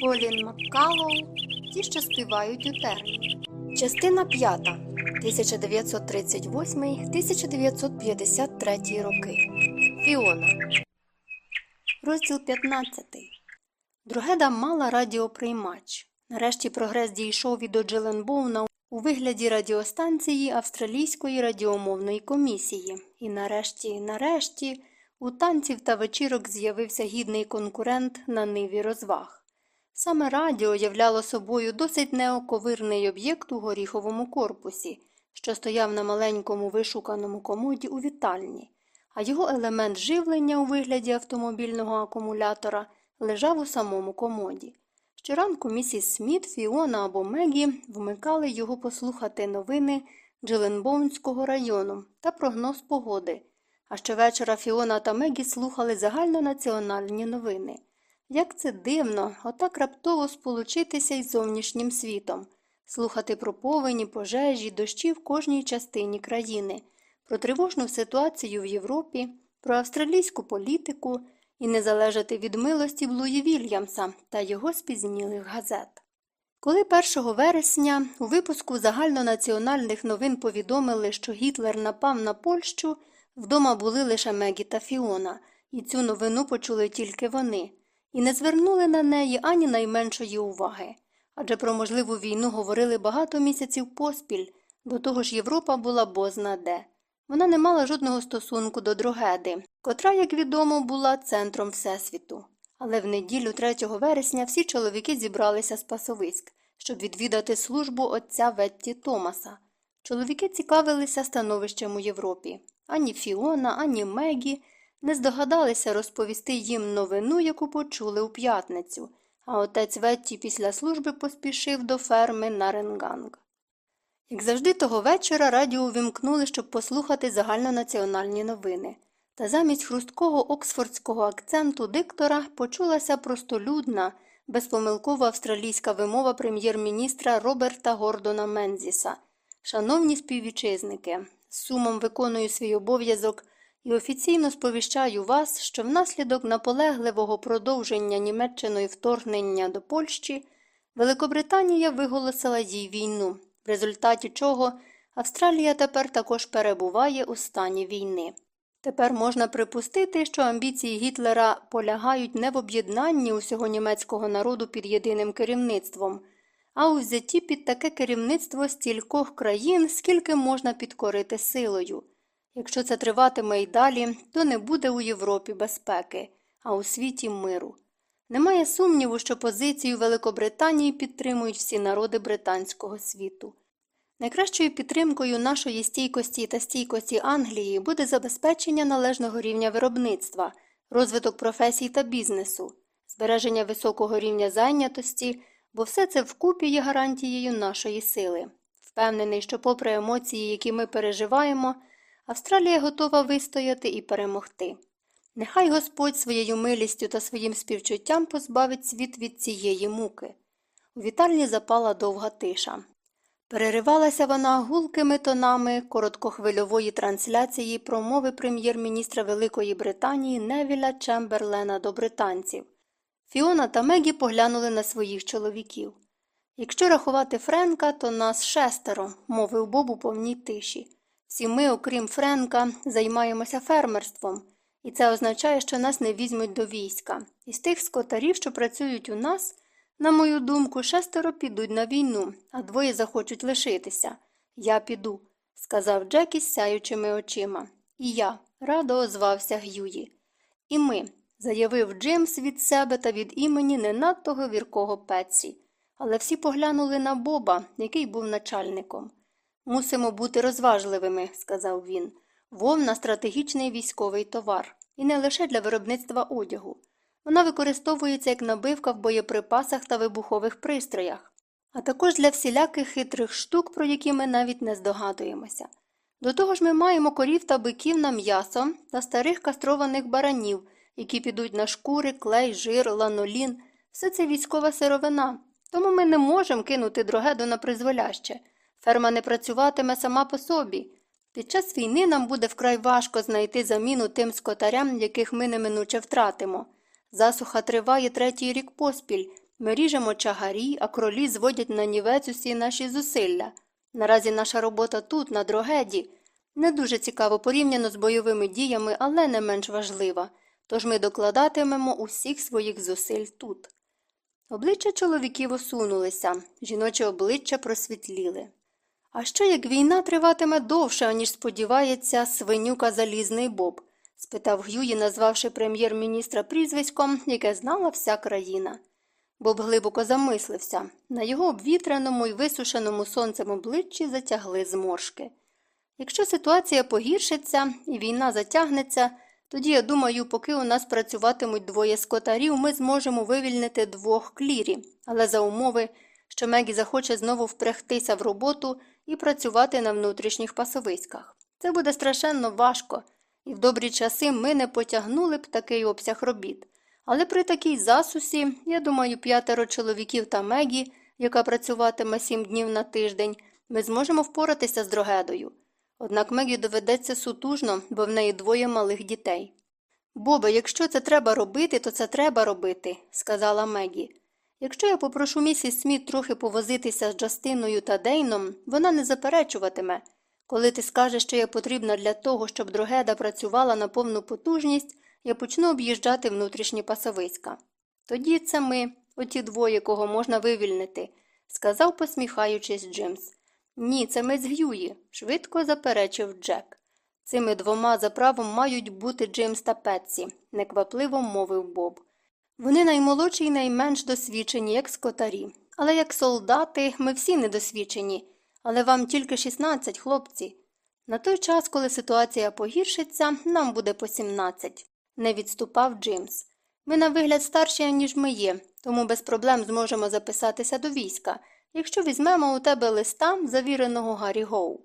Колін Маккалоу Ті, що співають у терні. Частина 5. 1938-1953 роки. Фіона. Розділ 15. Другеда мала радіоприймач. Нарешті прогрес дійшов від Джиленбоуна у вигляді радіостанції Австралійської радіомовної комісії. І нарешті, нарешті, у танців та вечірок з'явився гідний конкурент на ниві розваг. Саме радіо являло собою досить неоковирний об'єкт у горіховому корпусі, що стояв на маленькому вишуканому комоді у вітальні, а його елемент живлення у вигляді автомобільного акумулятора лежав у самому комоді. Щоранку місіс Сміт, Фіона або Мегі вмикали його послухати новини Джиленбоунського району та прогноз погоди. А щовечора Фіона та Мегі слухали загальнонаціональні новини. Як це дивно, отак раптово сполучитися із зовнішнім світом, слухати про повені, пожежі, дощі в кожній частині країни, про тривожну ситуацію в Європі, про австралійську політику і не залежати від милості Блуї Вільямса та його спізнілих газет. Коли 1 вересня у випуску загальнонаціональних новин повідомили, що Гітлер напав на Польщу, вдома були лише Мегі та Фіона, і цю новину почули тільки вони і не звернули на неї ані найменшої уваги. Адже про можливу війну говорили багато місяців поспіль, до того ж Європа була бозна де. Вона не мала жодного стосунку до Дрогеди, котра, як відомо, була центром Всесвіту. Але в неділю 3 вересня всі чоловіки зібралися з пасовиськ, щоб відвідати службу отця Ветті Томаса. Чоловіки цікавилися становищем у Європі. Ані Фіона, ані Мегі не здогадалися розповісти їм новину, яку почули у п'ятницю, а отець Ветті після служби поспішив до ферми на Ренганг. Як завжди, того вечора радіо увімкнули, щоб послухати загальнонаціональні новини. Та замість хрусткого оксфордського акценту диктора почулася простолюдна, безпомилкова австралійська вимова прем'єр-міністра Роберта Гордона Мензіса. Шановні співвітчизники, з сумом виконую свій обов'язок і офіційно сповіщаю вас, що внаслідок наполегливого продовження Німеччиною вторгнення до Польщі Великобританія виголосила їй війну, в результаті чого Австралія тепер також перебуває у стані війни. Тепер можна припустити, що амбіції Гітлера полягають не в об'єднанні усього німецького народу під єдиним керівництвом, а у взятті під таке керівництво стількох країн, скільки можна підкорити силою. Якщо це триватиме й далі, то не буде у Європі безпеки, а у світі миру. Немає сумніву, що позицію Великобританії підтримують всі народи британського світу. Найкращою підтримкою нашої стійкості та стійкості Англії буде забезпечення належного рівня виробництва, розвиток професій та бізнесу, збереження високого рівня зайнятості, бо все це вкупі є гарантією нашої сили. Впевнений, що, попри емоції, які ми переживаємо, Австралія готова вистояти і перемогти. Нехай Господь своєю милістю та своїм співчуттям позбавить світ від цієї муки. У вітальні запала довга тиша. Переривалася вона гулкими тонами короткохвильової трансляції промови прем'єр-міністра Великої Британії Невіля Чемберлена до британців. Фіона та Мегі поглянули на своїх чоловіків. Якщо рахувати Френка, то нас шестеро, мовив Боб у повній тиші. Всі ми, окрім Френка, займаємося фермерством, і це означає, що нас не візьмуть до війська. Із тих скотарів, що працюють у нас, на мою думку, шестеро підуть на війну, а двоє захочуть лишитися. Я піду, сказав Джекі з сяючими очима. І я радо озвався Г'юї. І ми, заявив Джимс від себе та від імені не надто говіркого Петсі. Але всі поглянули на Боба, який був начальником. Мусимо бути розважливими, сказав він. Вовна стратегічний військовий товар, і не лише для виробництва одягу. Вона використовується як набивка в боєприпасах та вибухових пристроях, а також для всіляких хитрих штук, про які ми навіть не здогадуємося. До того ж ми маємо корів та биків на м'ясо та старих кастрованих баранів, які підуть на шкури, клей, жир, ланолін. Все це військова сировина, тому ми не можемо кинути дрогеду на призволяще. Ферма не працюватиме сама по собі. Під час війни нам буде вкрай важко знайти заміну тим скотарям, яких ми неминуче втратимо. Засуха триває третій рік поспіль, Ми ріжемо чагарі, а кролі зводять на нівець усі наші зусилля. Наразі наша робота тут, на дрогеді, не дуже цікаво порівняно з бойовими діями, але не менш важлива, тож ми докладатимемо усіх своїх зусиль тут. Обличчя чоловіків осунулися, жіночі обличчя просвітліли. А що як війна триватиме довше, аніж сподівається свинюка залізний Боб? спитав Гюї, назвавши прем'єр-міністра прізвиськом, яке знала вся країна. Боб глибоко замислився. На його обвітреному і висушеному сонцем обличчі затягли зморшки. Якщо ситуація погіршиться і війна затягнеться, тоді, я думаю, поки у нас працюватимуть двоє скотарів, ми зможемо вивільнити двох клірі, але за умови, що Мегі захоче знову впрягтися в роботу і працювати на внутрішніх пасовиськах. Це буде страшенно важко, і в добрі часи ми не потягнули б такий обсяг робіт. Але при такій засусі, я думаю, п'ятеро чоловіків та Мегі, яка працюватиме сім днів на тиждень, ми зможемо впоратися з дрогедою. Однак Мегі доведеться сутужно, бо в неї двоє малих дітей. Бобе, якщо це треба робити, то це треба робити, сказала Мегі. Якщо я попрошу місіс Сміт трохи повозитися з Джастиною та Дейном, вона не заперечуватиме. Коли ти скажеш, що я потрібна для того, щоб дрогеда працювала на повну потужність, я почну об'їжджати внутрішні пасовиська. Тоді це ми, оті двоє, кого можна вивільнити, сказав, посміхаючись, Джимс. Ні, це ми з Г'юї, швидко заперечив Джек. Цими двома за правом мають бути Джимс та Петсі, неквапливо мовив Боб. Вони наймолодші і найменш досвідчені, як скотарі. Але як солдати ми всі недосвідчені, але вам тільки 16, хлопці. На той час, коли ситуація погіршиться, нам буде по 17, не відступав Джимс. Ми на вигляд старші, ніж ми є, тому без проблем зможемо записатися до війська, якщо візьмемо у тебе листа, завіреного Гаррі Гоу.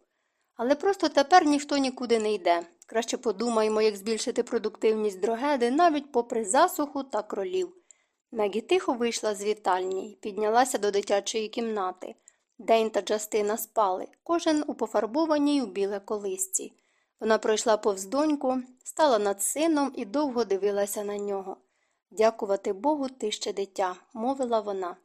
Але просто тепер ніхто нікуди не йде. Краще подумаймо, як збільшити продуктивність дрогеди навіть попри засуху та кролів. Мегі тихо вийшла з вітальні і піднялася до дитячої кімнати. День та Джастина спали, кожен у пофарбованій у біле колисці. Вона пройшла повз доньку, стала над сином і довго дивилася на нього. Дякувати Богу, ти ще дитя, мовила вона.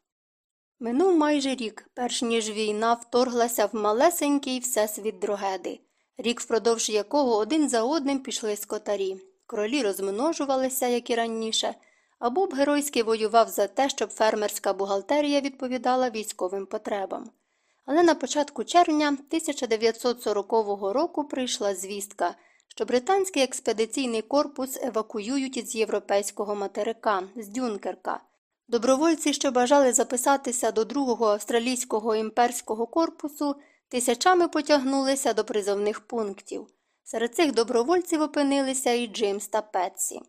Минув майже рік, перш ніж війна вторглася в малесенький всесвіт дрогеди, рік, впродовж якого один за одним пішли скотарі. Кролі розмножувалися, як і раніше, а Боб геройськи воював за те, щоб фермерська бухгалтерія відповідала військовим потребам. Але на початку червня 1940 року прийшла звістка, що британський експедиційний корпус евакуюють із європейського материка з Дюнкерка. Добровольці, що бажали записатися до другого австралійського імперського корпусу, тисячами потягнулися до призовних пунктів. Серед цих добровольців опинилися і Джеймс та Петсі.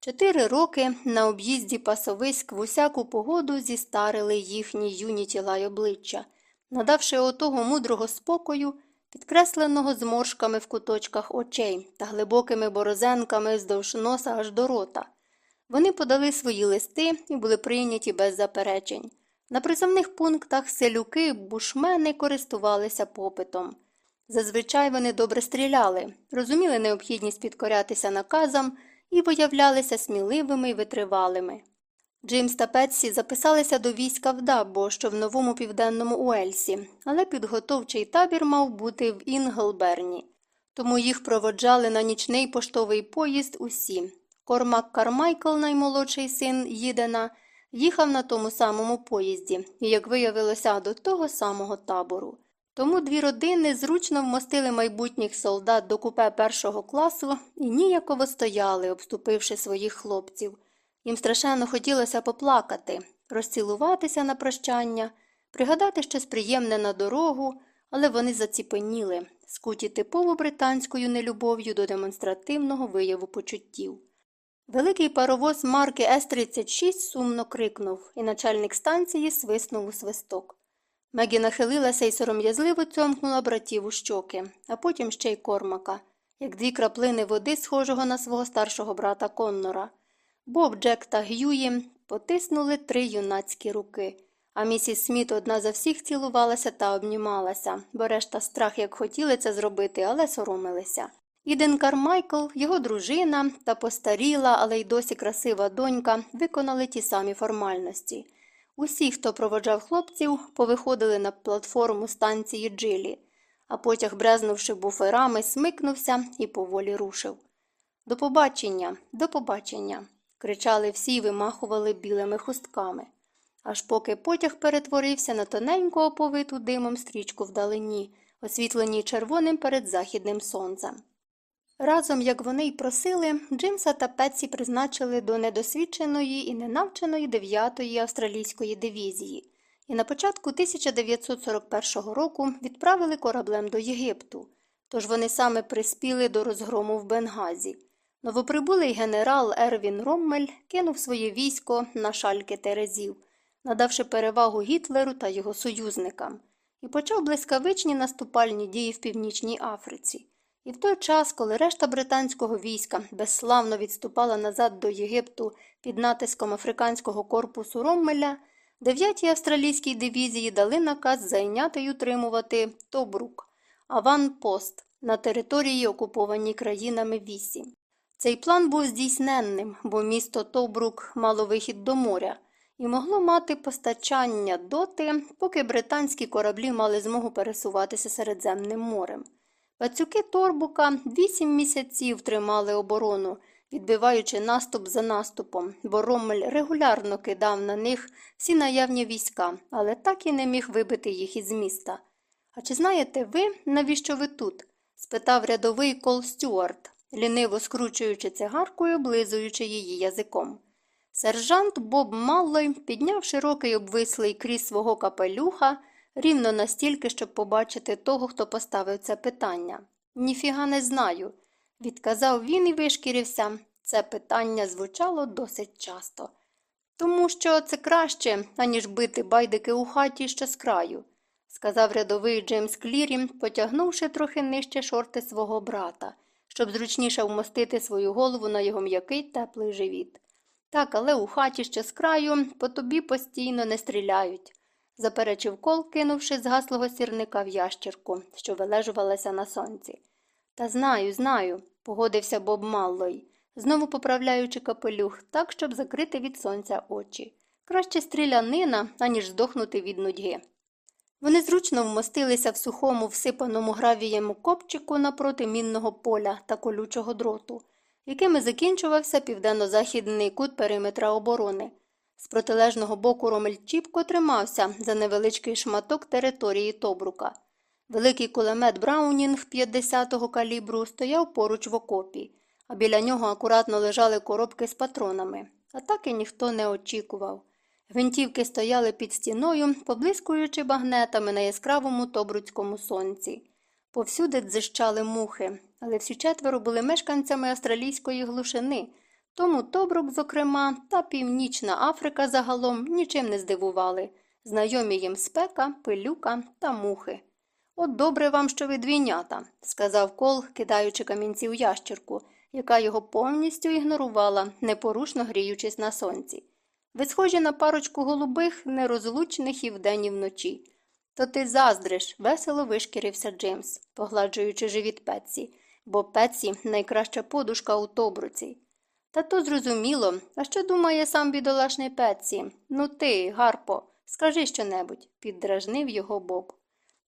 Чотири роки на об'їзді пасовиськ в усяку погоду зістарили їхні юні тіла й обличчя, надавши отого мудрого спокою, підкресленого зморшками в куточках очей та глибокими борозенками вздовж носа аж до рота. Вони подали свої листи і були прийняті без заперечень. На призовних пунктах селюки бушмени користувалися попитом. Зазвичай вони добре стріляли, розуміли необхідність підкорятися наказам і виявлялися сміливими і витривалими. Джимс та Петсі записалися до війська в Дабо, що в новому південному Уельсі, але підготовчий табір мав бути в Інглберні. Тому їх проводжали на нічний поштовий поїзд усі. Кормак Кармайкл, наймолодший син Їдена, їхав на тому самому поїзді і, як виявилося, до того самого табору. Тому дві родини зручно вмостили майбутніх солдат до купе першого класу і ніяково стояли, обступивши своїх хлопців. Їм страшенно хотілося поплакати, розцілуватися на прощання, пригадати щось приємне на дорогу, але вони заціпеніли, скуті типово британською нелюбов'ю до демонстративного вияву почуттів. Великий паровоз марки С-36 сумно крикнув, і начальник станції свиснув у свисток. Мегі нахилилася і сором'язливо цьомкнула братів у щоки, а потім ще й кормака, як дві краплини води, схожого на свого старшого брата Коннора. Боб, Джек та Г'юї потиснули три юнацькі руки, а місіс Сміт одна за всіх цілувалася та обнімалася, бо решта страх, як хотіли це зробити, але соромилися. Іден Кармайкл, його дружина та постаріла, але й досі красива донька виконали ті самі формальності. Усі, хто проводжав хлопців, повиходили на платформу станції Джилі, а потяг, брезнувши буферами, смикнувся і поволі рушив. До побачення, до побачення. кричали всі і вимахували білими хустками. Аж поки потяг перетворився на тоненьку оповиту димом стрічку вдалині, освітленій червоним перед західним сонцем. Разом, як вони й просили, Джимса та Петсі призначили до недосвідченої і ненавченої 9-ї австралійської дивізії, і на початку 1941 року відправили кораблем до Єгипту, тож вони саме приспіли до розгрому в Бенгазі. Новоприбулий генерал Ервін Роммель кинув своє військо на шальки Терезів, надавши перевагу Гітлеру та його союзникам, і почав блискавичні наступальні дії в Північній Африці. І в той час, коли решта британського війська безславно відступала назад до Єгипту під натиском африканського корпусу Роммеля, 9-й австралійській дивізії дали наказ зайняти й утримувати Тобрук, аванпост на території, окупованій країнами Вісі. Цей план був здійсненним, бо місто Тобрук мало вихід до моря і могло мати постачання доти, поки британські кораблі мали змогу пересуватися Середземним морем. Пацюки Торбука вісім місяців тримали оборону, відбиваючи наступ за наступом, бо Роммель регулярно кидав на них всі наявні війська, але так і не міг вибити їх із міста. А чи знаєте ви, навіщо ви тут? спитав рядовий Кол Стюарт, ліниво скручуючи цигарку і облизуючи її язиком. Сержант Боб Маллой підняв широкий обвислий крізь свого капелюха рівно настільки, щоб побачити того, хто поставив це питання. Ніфіга не знаю, відказав він і вишкірився. Це питання звучало досить часто. Тому що це краще, аніж бити байдики у хаті ще з краю, сказав рядовий Джеймс Клірі, потягнувши трохи нижче шорти свого брата, щоб зручніше вмостити свою голову на його м'який теплий живіт. Так, але у хаті ще з краю по тобі постійно не стріляють заперечив кол, кинувши з гаслого сірника в ящірку, що вилежувалася на сонці. Та знаю, знаю, погодився Боб Маллой, знову поправляючи капелюх так, щоб закрити від сонця очі. Краще стрілянина, аніж здохнути від нудьги. Вони зручно вмостилися в сухому, всипаному гравієм копчику напроти мінного поля та колючого дроту, якими закінчувався південно-західний кут периметра оборони. З протилежного боку Ромель чіпко тримався за невеличкий шматок території Тобрука. Великий кулемет Браунінг 50-го калібру стояв поруч в окопі, а біля нього акуратно лежали коробки з патронами. Атаки ніхто не очікував. Гвинтівки стояли під стіною, поблискуючи багнетами на яскравому тобруцькому сонці. Повсюди дзищали мухи, але всі четверо були мешканцями австралійської глушини. Тому Тобрук, зокрема, та Північна Африка загалом нічим не здивували знайомі їм спека, пилюка та мухи. От добре вам, що ви двійнята, сказав кол, кидаючи камінці у ящірку, яка його повністю ігнорувала, непорушно гріючись на сонці. Ви схожі на парочку голубих, нерозлучних і вдень і вночі. То ти заздриш, весело вишкірився Джеймс, погладжуючи живіт Петсі, бо Петсі найкраща подушка у Тобруці. Та то зрозуміло, а що думає сам бідолашний Петсі? Ну ти, Гарпо, скажи щонебудь, піддражнив його Боб.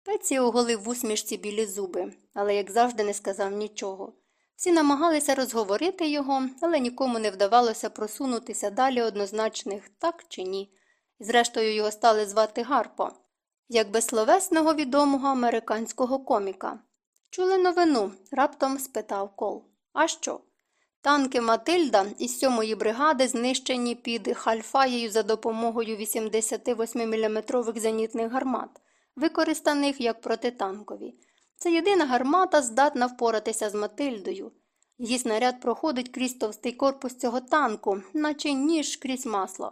Петсі оголив в усмішці білі зуби, але, як завжди, не сказав нічого. Всі намагалися розговорити його, але нікому не вдавалося просунутися далі однозначних так чи ні. Зрештою його стали звати Гарпо, як безсловесного відомого американського коміка. Чули новину? раптом спитав Кол. А що? Танки Матильда із 7-ї бригади знищені під Хальфаєю за допомогою 88-мм зенітних гармат, використаних як протитанкові. Це єдина гармата здатна впоратися з Матильдою. Її снаряд проходить крізь товстий корпус цього танку, наче ніж крізь масло.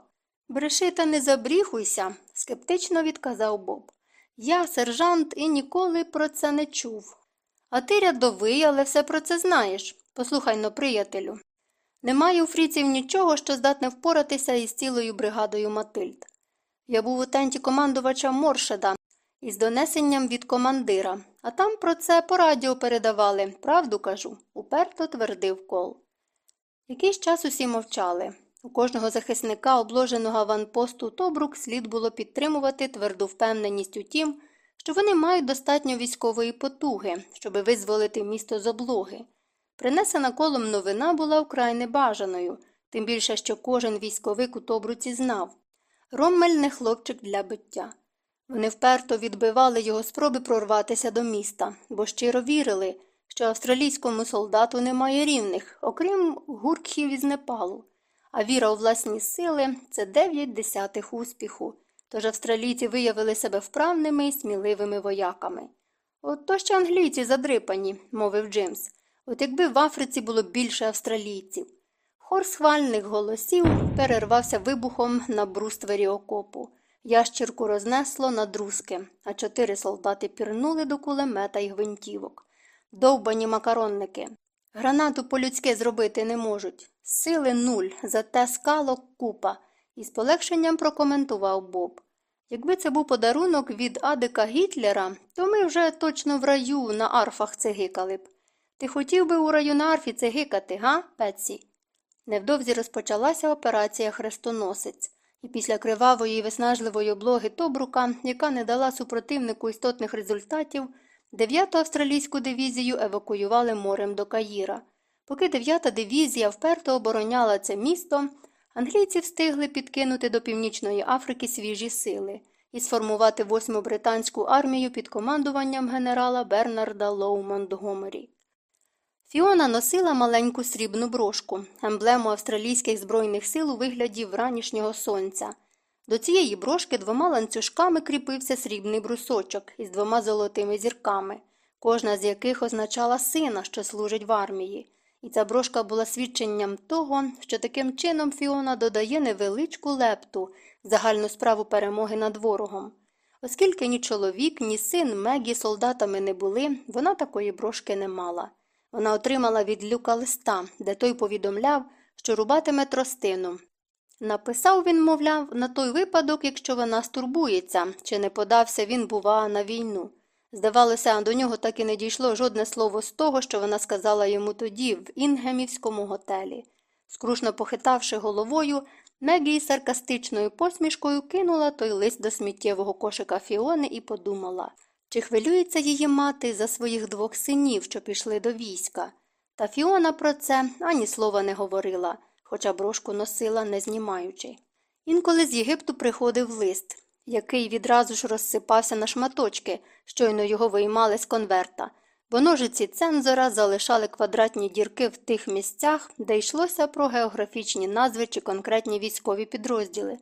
Бреши та не забріхуйся, скептично відказав Боб. Я сержант і ніколи про це не чув. А ти рядовий, але все про це знаєш. Послухай но, приятелю. Немає у фріців нічого, що здатне впоратися із цілою бригадою Матильд. Я був у тенті командувача Моршеда із донесенням від командира, а там про це по радіо передавали, правду кажу, уперто твердив кол. Якийсь час усі мовчали. У кожного захисника, обложеного аванпосту Тобрук, слід було підтримувати тверду впевненість у тім, що вони мають достатньо військової потуги, щоби визволити місто з облоги. Принесена колом новина була вкрай небажаною, тим більше, що кожен військовик у Тобруці знав Роммель не хлопчик для биття. Вони вперто відбивали його спроби прорватися до міста, бо щиро вірили, що австралійському солдату немає рівних, окрім гуркхів із Непалу. А віра у власні сили це дев'ять десятих успіху, тож австралійці виявили себе вправними і сміливими вояками. От то ще англійці задрипані, мовив Джимс. От якби в Африці було більше австралійців. Хор схвальних голосів перервався вибухом на бруствері окопу. Ящірку рознесло на друзки, а чотири солдати пірнули до кулемета й гвинтівок. Довбані макаронники. Гранату по-людськи зробити не можуть. Сили нуль, зате скалок купа, із полегшенням прокоментував Боб. Якби це був подарунок від Адика Гітлера, то ми вже точно в раю на арфах цигикали б. Ти хотів би у раю на арфі цигикати, га, Петсі? Невдовзі розпочалася операція Хрестоносець, і після кривавої і виснажливої облоги Тобрука, яка не дала супротивнику істотних результатів, 9-ту австралійську дивізію евакуювали морем до Каїра. Поки 9-та дивізія вперто обороняла це місто, англійці встигли підкинути до Північної Африки свіжі сили і сформувати 8-му британську армію під командуванням генерала Бернарда Лоу Монтгомері. Фіона носила маленьку срібну брошку, емблему австралійських збройних сил у вигляді вранішнього сонця. До цієї брошки двома ланцюжками кріпився срібний брусочок із двома золотими зірками, кожна з яких означала сина, що служить в армії, і ця брошка була свідченням того, що таким чином Фіона додає невеличку лепту загальну справу перемоги над ворогом. Оскільки ні чоловік, ні син Мегі солдатами не були, вона такої брошки не мала. Вона отримала від люка листа, де той повідомляв, що рубатиме тростину. Написав він, мовляв, на той випадок, якщо вона стурбується, чи не подався він, бува, на війну. Здавалося, до нього так і не дійшло жодне слово з того, що вона сказала йому тоді, в інгемівському готелі. Скрушно похитавши головою, Мегі саркастичною посмішкою кинула той лист до сміттєвого кошика Фіони і подумала чи хвилюється її мати за своїх двох синів, що пішли до війська. Та Фіона про це ані слова не говорила, хоча брошку носила, не знімаючи. Інколи з Єгипту приходив лист, який відразу ж розсипався на шматочки, щойно його виймали з конверта, бо ножиці цензора залишали квадратні дірки в тих місцях, де йшлося про географічні назви чи конкретні військові підрозділи.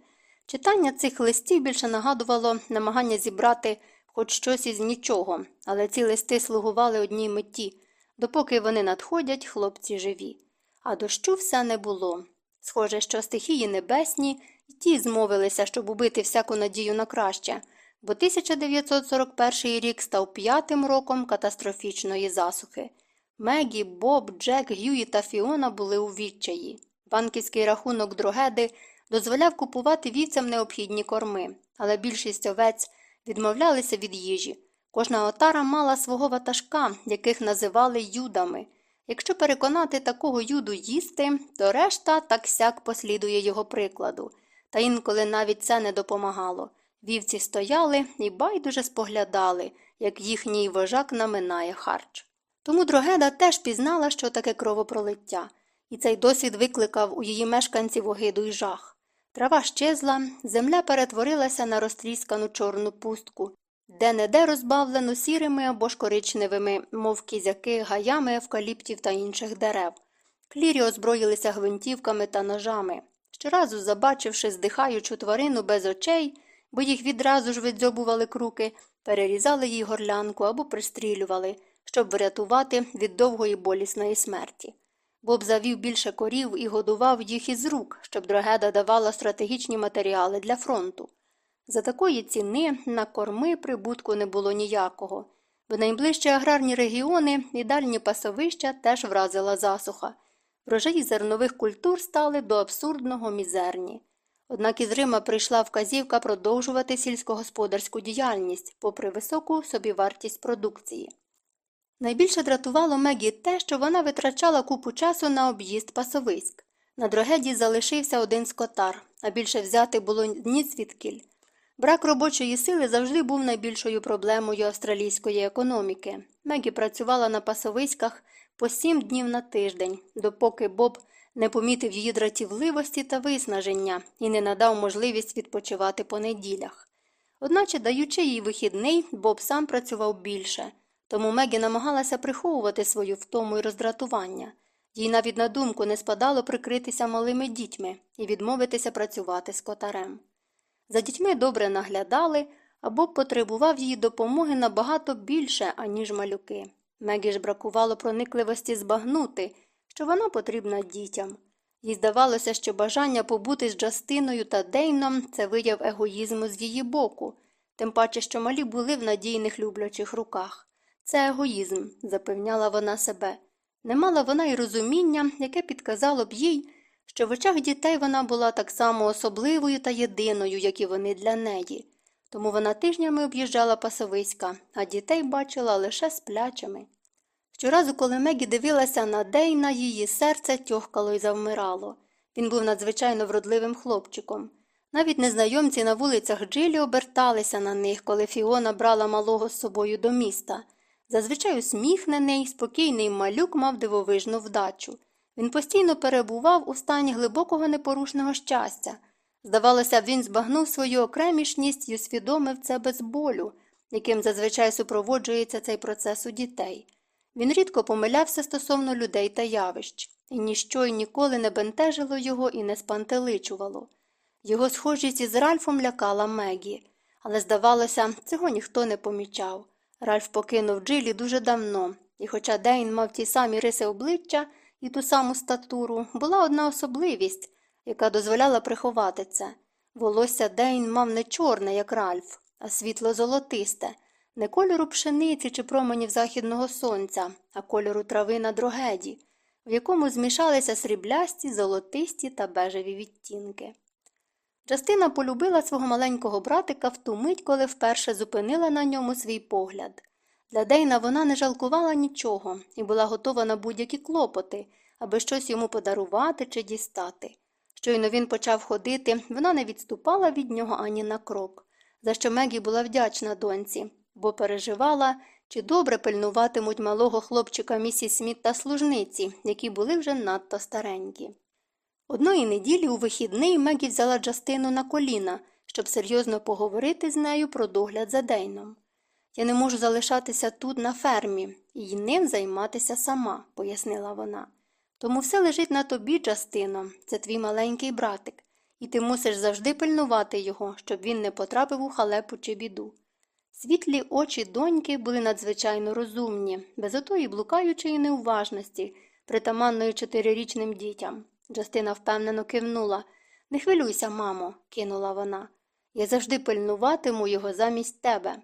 Читання цих листів більше нагадувало намагання зібрати хоч щось із нічого, але ці листи слугували одній меті допоки вони надходять, хлопці живі. А дощу все не було. Схоже, що стихії небесні і ті змовилися, щоб убити всяку надію на краще, бо 1941 рік став п'ятим роком катастрофічної засухи. Мегі, Боб, Джек, Гюї та Фіона були у відчаї. Банківський рахунок дрогеди дозволяв купувати вівцям необхідні корми, але більшість овець відмовлялися від їжі. Кожна отара мала свого ватажка, яких називали юдами. Якщо переконати такого юду їсти, то решта так сяк послідує його прикладу. Та інколи навіть це не допомагало. Вівці стояли і байдуже споглядали, як їхній вожак наминає харч. Тому Дрогеда теж пізнала, що таке кровопролиття, і цей досвід викликав у її мешканців огиду й жах. Трава щезла, земля перетворилася на розтріскану чорну пустку, де неде розбавлено сірими або ж коричневими, мов кізяки, гаями евкаліптів та інших дерев. Клірі озброїлися гвинтівками та ножами. Щоразу, забачивши здихаючу тварину без очей, бо їх відразу ж видзьобували круки, перерізали їй горлянку або пристрілювали, щоб врятувати від довгої болісної смерті. Боб завів більше корів і годував їх із рук, щоб дрогеда давала стратегічні матеріали для фронту. За такої ціни на корми прибутку не було ніякого, бо найближчі аграрні регіони і дальні пасовища теж вразила засуха. Врожаї зернових культур стали до абсурдного мізерні. Однак із Рима прийшла вказівка продовжувати сільськогосподарську діяльність, попри високу собівартість продукції. Найбільше дратувало Мегі те, що вона витрачала купу часу на об'їзд пасовиськ. На дрогеді залишився один скотар, а більше взяти було ні звідкіль. Брак робочої сили завжди був найбільшою проблемою австралійської економіки. Мегі працювала на пасовиськах по сім днів на тиждень, допоки Боб не помітив її дратівливості та виснаження і не надав можливість відпочивати по неділях. Одначе, даючи їй вихідний, Боб сам працював більше, тому Мегі намагалася приховувати свою втому і роздратування. Їй навіть на думку не спадало прикритися малими дітьми і відмовитися працювати з котарем. За дітьми добре наглядали, а Боб потребував її допомоги набагато більше, аніж малюки. Мегі ж бракувало проникливості збагнути, що вона потрібна дітям. Їй здавалося, що бажання побути з Джастиною та Дейном це вияв егоїзму з її боку, тим паче, що малі були в надійних люблячих руках. Це егоїзм, запевняла вона себе. Не мала вона й розуміння, яке підказало б їй, що в очах дітей вона була так само особливою та єдиною, як і вони для неї. Тому вона тижнями об'їжджала пасовиська, а дітей бачила лише сплячими. Щоразу, коли Мегі дивилася на Дейна, її серце тьохкало і завмирало. Він був надзвичайно вродливим хлопчиком. Навіть незнайомці на вулицях Джилі оберталися на них, коли Фіона брала малого з собою до міста. Зазвичай усміхнений, спокійний малюк мав дивовижну вдачу. Він постійно перебував у стані глибокого непорушного щастя. Здавалося, він збагнув свою окремішність і усвідомив це без болю, яким зазвичай супроводжується цей процес у дітей. Він рідко помилявся стосовно людей та явищ, і ніщо й ніколи не бентежило його і не спантеличувало. Його схожість із Ральфом лякала Мегі, але, здавалося, цього ніхто не помічав. Ральф покинув Джилі дуже давно, і, хоча Дейн мав ті самі риси обличчя і ту саму статуру, була одна особливість, яка дозволяла приховати це. Волосся Дейн мав не чорне, як Ральф, а світло золотисте, не кольору пшениці чи променів західного сонця, а кольору трави на дрогеді, в якому змішалися сріблясті, золотисті та бежеві відтінки. Частина полюбила свого маленького братика в ту мить, коли вперше зупинила на ньому свій погляд. Для Дейна вона не жалкувала нічого і була готова на будь-які клопоти, аби щось йому подарувати чи дістати. Щойно він почав ходити, вона не відступала від нього ані на крок, за що Мегі була вдячна доньці, бо переживала, чи добре пильнуватимуть малого хлопчика місіс Сміт та служниці, які були вже надто старенькі. Одної неділі у вихідний Мегі взяла Джастину на коліна, щоб серйозно поговорити з нею про догляд за Дейном. Я не можу залишатися тут на фермі і ним займатися сама, пояснила вона. Тому все лежить на тобі, Джастино, це твій маленький братик, і ти мусиш завжди пильнувати його, щоб він не потрапив у халепу чи біду. Світлі очі доньки були надзвичайно розумні, без отої блукаючої неуважності, притаманної чотирирічним дітям. Джастина впевнено кивнула. Не хвилюйся, мамо, кинула вона. Я завжди пильнуватиму його замість тебе.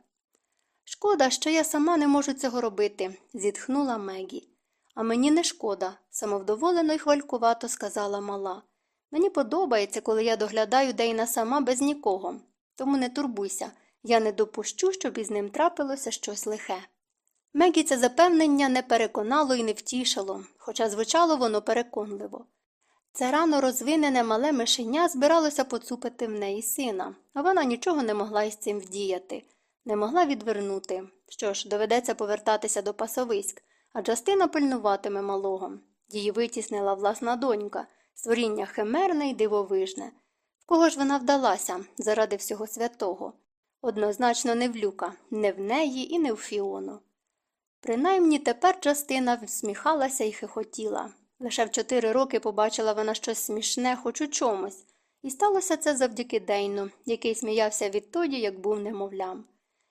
Шкода, що я сама не можу цього робити, зітхнула Мегі. А мені не шкода, самовдоволено й хвалькувато сказала мала. Мені подобається, коли я доглядаю Дейна сама без нікого. Тому не турбуйся, я не допущу, щоб із ним трапилося щось лихе. Мегі це запевнення не переконало і не втішило, хоча звучало воно переконливо. Це рано розвинене мале мишеня збиралося поцупити в неї сина, а вона нічого не могла із цим вдіяти, не могла відвернути. Що ж, доведеться повертатися до пасовиськ, а Джастина пильнуватиме малого. Її витіснила власна донька, створіння химерне й дивовижне. В кого ж вона вдалася заради всього святого? Однозначно не в люка, не в неї і не в Фіону. Принаймні тепер Джастина всміхалася і хихотіла. Лише в чотири роки побачила вона щось смішне, хоч у чомусь, і сталося це завдяки Дейну, який сміявся відтоді, як був немовлям.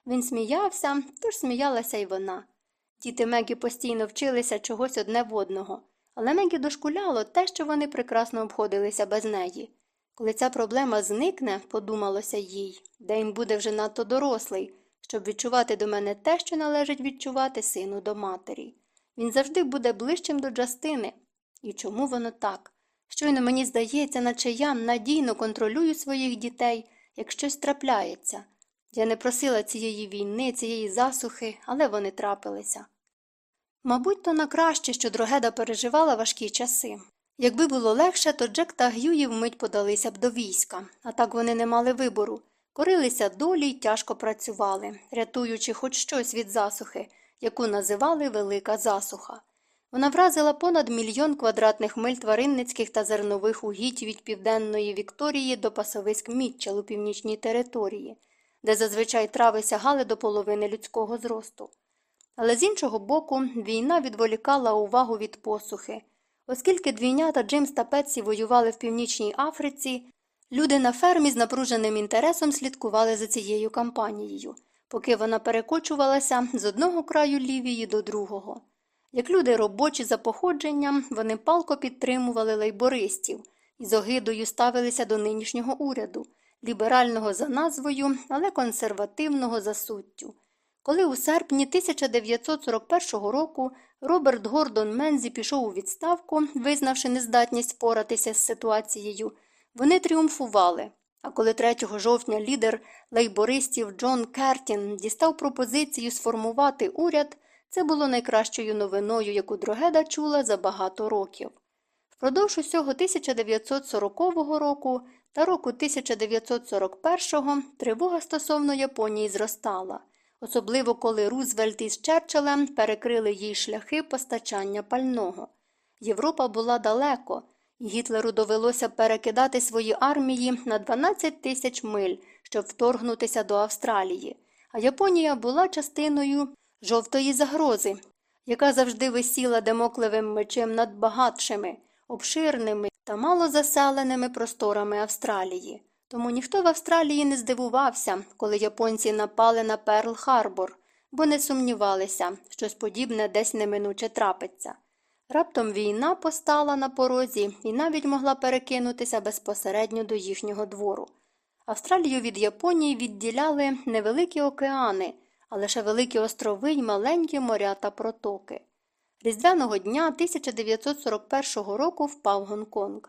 Він сміявся, тож сміялася й вона. Діти Мегі постійно вчилися чогось одне в одного, але Мегі дошкуляло те, що вони прекрасно обходилися без неї. Коли ця проблема зникне, подумалося їй, Дейн буде вже надто дорослий, щоб відчувати до мене те, що належить відчувати сину до матері. Він завжди буде ближчим до Джастини. І чому воно так? Щойно мені здається, наче я надійно контролюю своїх дітей, як щось трапляється. Я не просила цієї війни, цієї засухи, але вони трапилися. Мабуть, то на краще, що Дрогеда переживала важкі часи. Якби було легше, то Джек та Гюї вмить подалися б до війська, а так вони не мали вибору. Корилися долі й тяжко працювали, рятуючи хоч щось від засухи, яку називали Велика засуха. Вона вразила понад мільйон квадратних миль тваринницьких та зернових угідь від південної Вікторії до пасовиськ Мітчел у північній території, де зазвичай трави сягали до половини людського зросту. Але з іншого боку, війна відволікала увагу від посухи. Оскільки двійнята Джимс та Петсі воювали в Північній Африці, люди на фермі з напруженим інтересом слідкували за цією кампанією, поки вона перекочувалася з одного краю Лівії до другого. Як люди робочі за походженням, вони палко підтримували лейбористів і з огидою ставилися до нинішнього уряду, ліберального за назвою, але консервативного за суттю. Коли у серпні 1941 року Роберт Гордон Мензі пішов у відставку, визнавши нездатність впоратися з ситуацією, вони тріумфували. А коли 3 жовтня лідер лейбористів Джон Кертін дістав пропозицію сформувати уряд, це було найкращою новиною, яку Дрогеда чула за багато років. Впродовж усього 1940 року та року 1941 тривога стосовно Японії зростала, особливо коли Рузвельт із Черчиллем перекрили їй шляхи постачання пального. Європа була далеко, і Гітлеру довелося перекидати свої армії на 12 тисяч миль, щоб вторгнутися до Австралії, а Японія була частиною жовтої загрози, яка завжди висіла дамокловим мечем над багатшими, обширними та малозаселеними просторами Австралії. Тому ніхто в Австралії не здивувався, коли японці напали на Перл Харбор, бо не сумнівалися, щось подібне десь неминуче трапиться. Раптом війна постала на порозі і навіть могла перекинутися безпосередньо до їхнього двору. Австралію від Японії відділяли невеликі океани, а лише великі острови й маленькі моря та протоки. Різдвяного дня 1941 року впав Гонконг.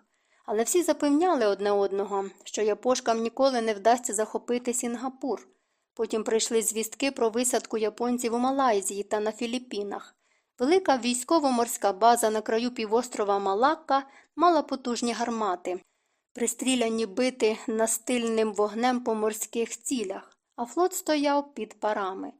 Але всі запевняли одне одного, що япошкам ніколи не вдасться захопити Сінгапур. Потім прийшли звістки про висадку японців у Малайзії та на Філіппінах. Велика військово-морська база на краю півострова Малакка мала потужні гармати, пристріляні бити настильним вогнем по морських цілях, а флот стояв під парами.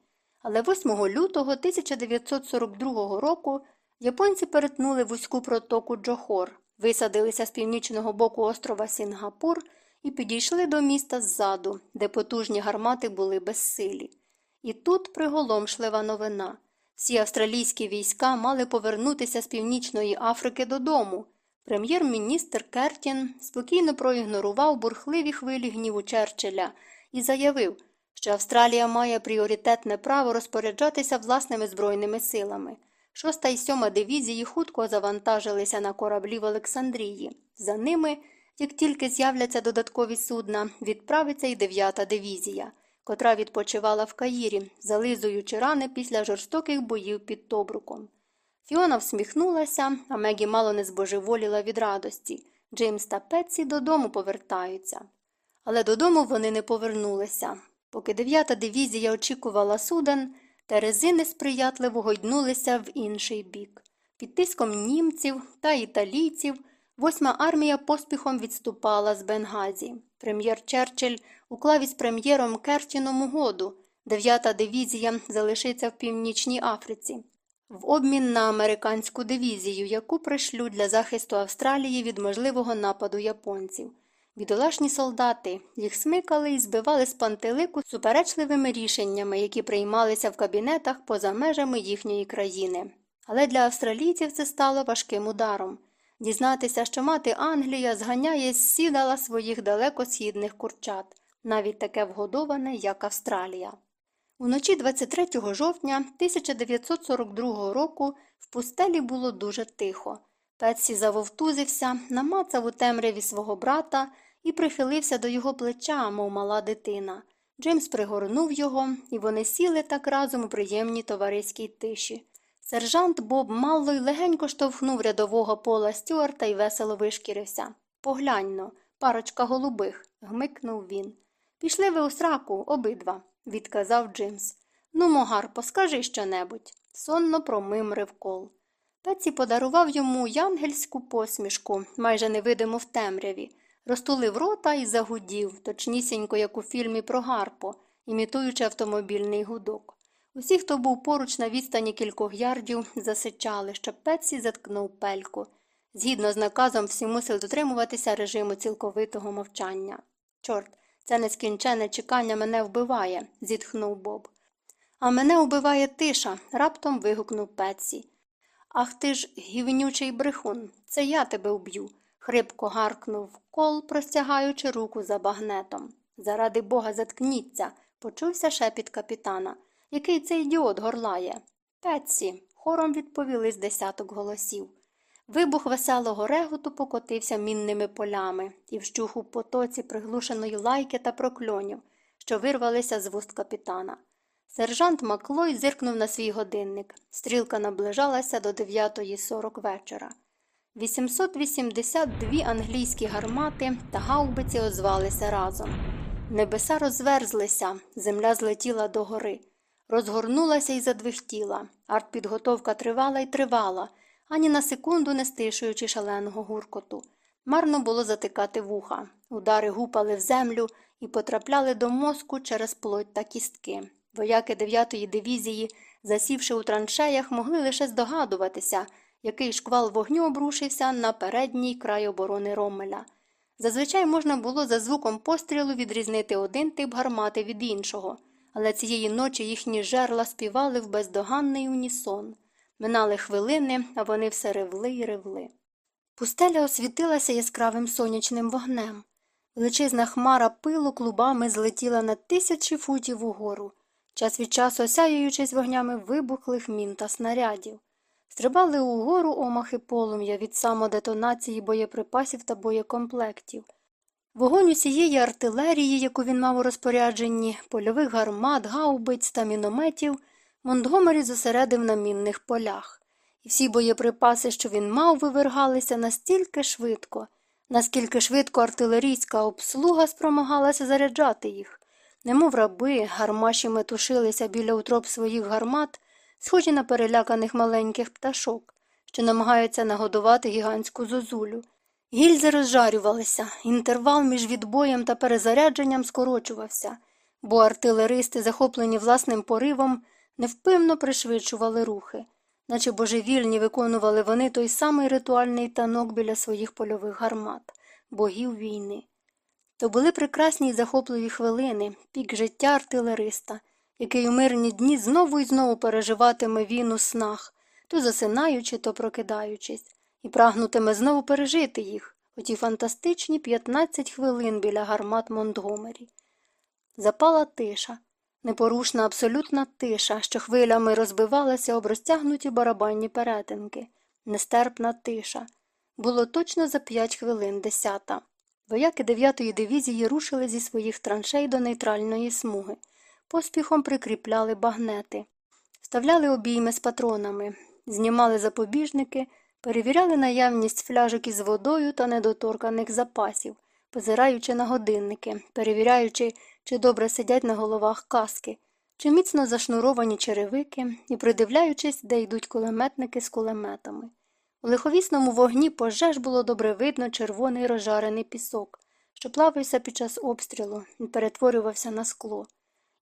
Але 8 лютого 1942 року японці перетнули вузьку протоку Джохор, висадилися з північного боку острова Сінгапур і підійшли до міста ззаду, де потужні гармати були безсилі. І тут приголомшлива новина. Всі австралійські війська мали повернутися з Північної Африки додому. Прем'єр-міністр Кертін спокійно проігнорував бурхливі хвилі гніву Черчилля і заявив, що Австралія має пріоритетне право розпоряджатися власними збройними силами. Шоста і сьома дивізії хутко завантажилися на кораблі в Олександрії. За ними, як тільки з'являться додаткові судна, відправиться і дев'ята дивізія, котра відпочивала в Каїрі, зализуючи рани після жорстоких боїв під Тобруком. Фіона всміхнулася, а Мегі мало не збожеволіла від радості. Джеймс та Петсі додому повертаються. Але додому вони не повернулися. Поки дев'ята дивізія очікувала суден, терези несприятливо гойднулися в інший бік. Під тиском німців та італійців восьма армія поспіхом відступала з Бенгазі. Прем'єр Черчилль уклав із прем'єром Керчином угоду. Дев'ята дивізія залишиться в Північній Африці. В обмін на американську дивізію, яку пришлють для захисту Австралії від можливого нападу японців. Бідолашні солдати їх смикали і збивали з пантелику суперечливими рішеннями, які приймалися в кабінетах поза межами їхньої країни. Але для австралійців це стало важким ударом дізнатися, що мати Англія зганяє сідала своїх далекосхідних курчат, навіть таке вгодоване, як Австралія. Уночі 23 жовтня 1942 року в пустелі було дуже тихо. Петсі завовтузився, намацав у темряві свого брата і прихилився до його плеча, мов мала дитина. Джеймс пригорнув його, і вони сіли так разом у приємній товариській тиші. Сержант Боб Маллой легенько штовхнув рядового пола Стюарта і весело вишкірився. Погляньно, парочка голубих, гмикнув він. Пішли ви у сраку, обидва, відказав Джимс. Ну, Могарпо, скажи щонебудь. Сонно промимрив кол. Пеці подарував йому янгельську посмішку, майже невидиму в темряві, розтулив рота і загудів, точнісінько, як у фільмі про Гарпо, імітуючи автомобільний гудок. Усі, хто був поруч на відстані кількох ярдів, засичали, щоб Петсі заткнув пельку. Згідно з наказом, всі мусили дотримуватися режиму цілковитого мовчання. Чорт, це нескінчене чекання мене вбиває, зітхнув Боб. А мене вбиває тиша, раптом вигукнув Петсі. Ах ти ж гівнючий брехун, це я тебе вб'ю, хрипко гаркнув кол, простягаючи руку за багнетом. Заради бога, заткніться, почувся шепіт капітана. Який це ідіот горлає? Петсі, хором відповіли з десяток голосів. Вибух веселого реготу покотився мінними полями і вщух у потоці приглушеної лайки та прокльонів, що вирвалися з вуст капітана. Сержант Маклой зиркнув на свій годинник. Стрілка наближалася до 9.40 вечора. 882 англійські гармати та гаубиці озвалися разом. Небеса розверзлися, земля злетіла догори, розгорнулася і задвихтіла. Артпідготовка тривала і тривала, ані на секунду не стишуючи шаленого гуркоту. Марно було затикати вуха. Удари гупали в землю і потрапляли до мозку через плоть та кістки. Вояки 9-ї дивізії, засівши у траншеях, могли лише здогадуватися, який шквал вогню обрушився на передній край оборони Роммеля. Зазвичай можна було за звуком пострілу відрізнити один тип гармати від іншого, але цієї ночі їхні жерла співали в бездоганний унісон. Минали хвилини, а вони все ревли й ревли. Пустеля освітилася яскравим сонячним вогнем. Величезна хмара пилу клубами злетіла на тисячі футів угору, час від часу осяюючись вогнями вибухлих мін та снарядів. Стрибали угору омахи полум'я від самодетонації боєприпасів та боєкомплектів. Вогонь усієї артилерії, яку він мав у розпорядженні, польових гармат, гаубиць та мінометів, Монтгомері зосередив на мінних полях, і всі боєприпаси, що він мав, вивергалися настільки швидко, наскільки швидко артилерійська обслуга спромагалася заряджати їх. Немов раби, гармаші метушилися біля утроп своїх гармат, схожі на переляканих маленьких пташок, що намагаються нагодувати гігантську зозулю. Гільзи розжарювалися, інтервал між відбоєм та перезарядженням скорочувався, бо артилеристи, захоплені власним поривом, невпинно пришвидшували рухи, наче божевільні виконували вони той самий ритуальний танок біля своїх польових гармат, богів війни. То були прекрасні й захопливі хвилини, пік життя артилериста, який у мирні дні знову і знову переживатиме він у снах, то засинаючи, то прокидаючись, і прагнутиме знову пережити їх, оті фантастичні 15 хвилин біля гармат Монтгомері. Запала тиша, непорушна абсолютна тиша, що хвилями розбивалася об розтягнуті барабанні перетинки, нестерпна тиша. Було точно за п'ять хвилин десята. Вояки 9-ї дивізії рушили зі своїх траншей до нейтральної смуги, поспіхом прикріпляли багнети, вставляли обійми з патронами, знімали запобіжники, перевіряли наявність фляжок із водою та недоторканих запасів, позираючи на годинники, перевіряючи, чи добре сидять на головах каски, чи міцно зашнуровані черевики і придивляючись, де йдуть кулеметники з кулеметами. У лиховісному вогні пожеж було добре видно червоний розжарений пісок, що плавився під час обстрілу і перетворювався на скло.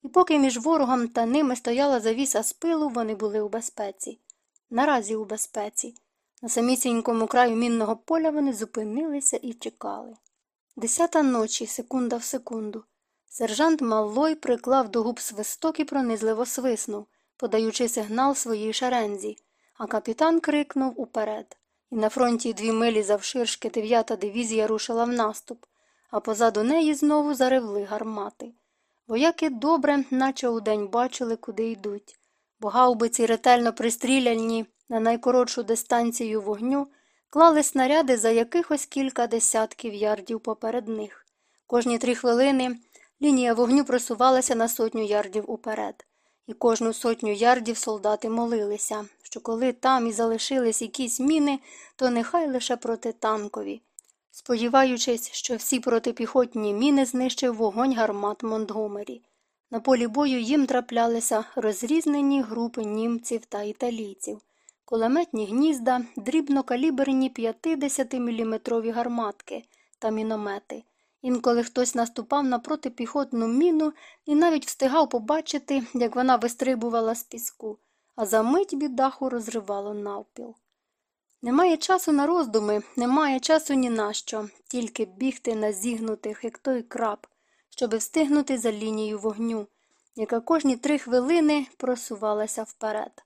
І поки між ворогом та ними стояла завіса з пилу, вони були у безпеці. Наразі у безпеці. На самісінькому краю мінного поля вони зупинилися і чекали. Десята ночі, секунда в секунду. Сержант Маллой приклав до губ свисток і пронизливо свиснув, подаючи сигнал своїй шерензі а капітан крикнув уперед. І на фронті дві милі завширшки дев'ята дивізія рушила в наступ, а позаду неї знову заревли гармати. Вояки добре, наче удень бачили, куди йдуть, бо гаубиці ретельно пристріляні на найкоротшу дистанцію вогню, клали снаряди за якихось кілька десятків ярдів поперед них. Кожні три хвилини лінія вогню просувалася на сотню ярдів уперед. І кожну сотню ярдів солдати молилися, що коли там і залишились якісь міни, то нехай лише протитанкові, сподіваючись, що всі протипіхотні міни знищив вогонь гармат Монтгомері. На полі бою їм траплялися розрізнені групи німців та італійців, кулеметні гнізда, дрібнокаліберні 50-мм гарматки та міномети. Інколи хтось наступав на протипіхотну міну і навіть встигав побачити, як вона вистрибувала з піску, а за мить від даху розривало навпіл. Немає часу на роздуми, немає часу ні на що, тільки бігти на зігнутих, як той краб, щоби встигнути за лінію вогню, яка кожні три хвилини просувалася вперед.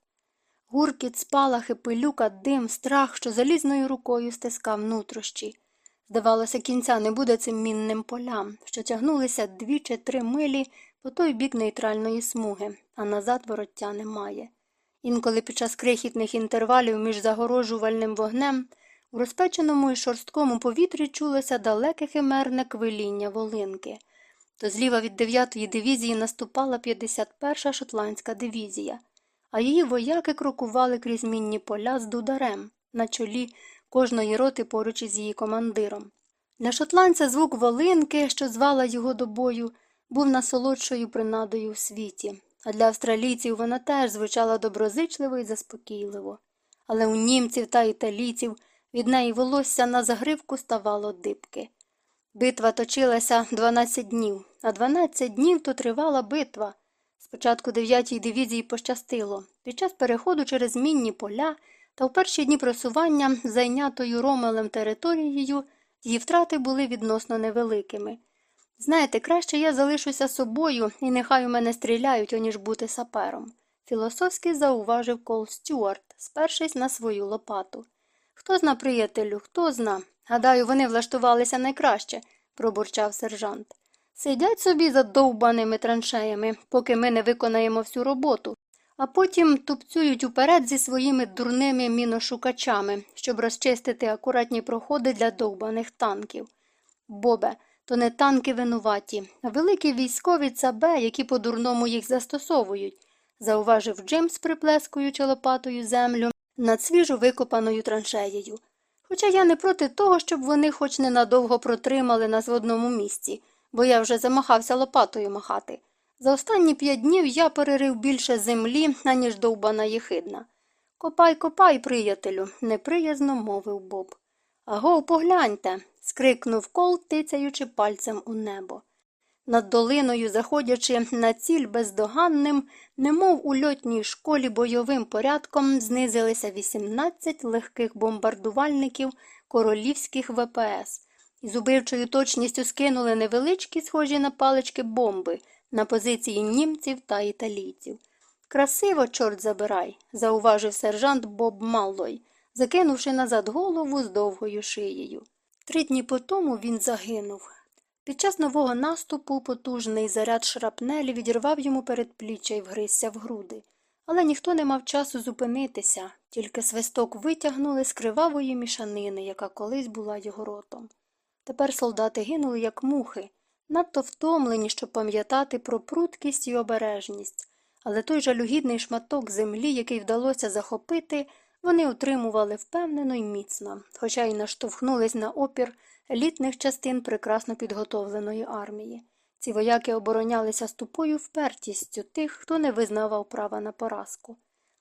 Гуркіт, спалахи, пилюка, дим, страх, що залізною рукою стискав нутрощі. Здавалося, кінця не буде цим мінним полям, що тягнулися дві чи три милі по той бік нейтральної смуги, а назад вороття немає. Інколи під час крихітних інтервалів між загорожувальним вогнем у розпеченому і шорсткому повітрі чулося далеке химерне квиління волинки. То зліва від 9-ї дивізії наступала 51-ша шотландська дивізія, а її вояки крокували крізь мінні поля з дударем на чолі кожної роти поруч із її командиром. Для шотландця звук волинки, що звала його до бою, був насолодшою принадою у світі, а для австралійців вона теж звучала доброзичливо і заспокійливо. Але у німців та італійців від неї волосся на загривку ставало дибки. Битва точилася 12 днів, а 12 днів то тривала битва. Спочатку 9-й дивізії пощастило. Під час переходу через мінні поля та в перші дні просування зайнятою ромелем територією її втрати були відносно невеликими. Знаєте, краще я залишуся собою і нехай у мене стріляють, аніж бути сапером. Філософськи зауважив Кол Стюарт, спершись на свою лопату. Хто зна, приятелю, хто зна. Гадаю, вони влаштувалися найкраще, пробурчав сержант. Сидять собі за довбаними траншеями, поки ми не виконаємо всю роботу, а потім тупцюють уперед зі своїми дурними міношукачами, щоб розчистити акуратні проходи для довбаних танків. Бобе, то не танки винуваті, а великі військові цабе, які по-дурному їх застосовують, зауважив Джимс, приплескуючи лопатою землю над свіжо викопаною траншеєю. Хоча я не проти того, щоб вони хоч ненадовго протримали нас в одному місці, бо я вже замахався лопатою махати. За останні п'ять днів я перерив більше землі, аніж довбана єхидна. Копай, копай, приятелю, неприязно мовив Боб. Агов, погляньте. Скрикнув кол, тицяючи пальцем у небо. Над долиною, заходячи на ціль бездоганним, немов у льотній школі бойовим порядком, знизилися 18 легких бомбардувальників королівських ВПС і з убивчою точністю скинули невеличкі, схожі на палички бомби на позиції німців та італійців. Красиво, чорт забирай, зауважив сержант Боб Маллой, закинувши назад голову з довгою шиєю. Три дні по тому він загинув. Під час нового наступу потужний заряд шрапнелі відірвав йому передпліччя і вгризся в груди. Але ніхто не мав часу зупинитися, тільки свисток витягнули з кривавої мішанини, яка колись була його ротом. Тепер солдати гинули, як мухи, надто втомлені, щоб пам'ятати про пруткість і обережність, але той жалюгідний шматок землі, який вдалося захопити, вони утримували впевнено і міцно, хоча й наштовхнулись на опір елітних частин прекрасно підготовленої армії. Ці вояки оборонялися з тупою впертістю тих, хто не визнавав права на поразку.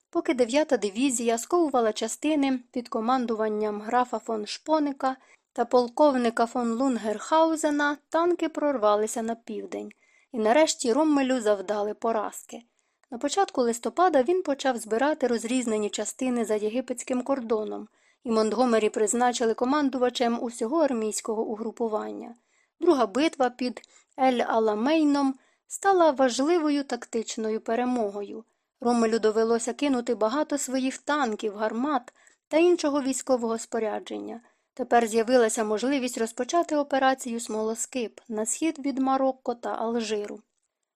Поки 9-та дивізія сковувала частини під командуванням графа фон Шпоника та полковника фон Лунгерхаузена, танки прорвалися на південь, і нарешті Роммелю завдали поразки. На початку листопада він почав збирати розрізнені частини за єгипетським кордоном, і Монтгомері призначили командувачем усього армійського угрупування. Друга битва під Ель Аламейном стала важливою тактичною перемогою. Ромелю довелося кинути багато своїх танків, гармат та іншого військового спорядження. Тепер з'явилася можливість розпочати операцію Смолоскип на схід від Марокко та Алжиру.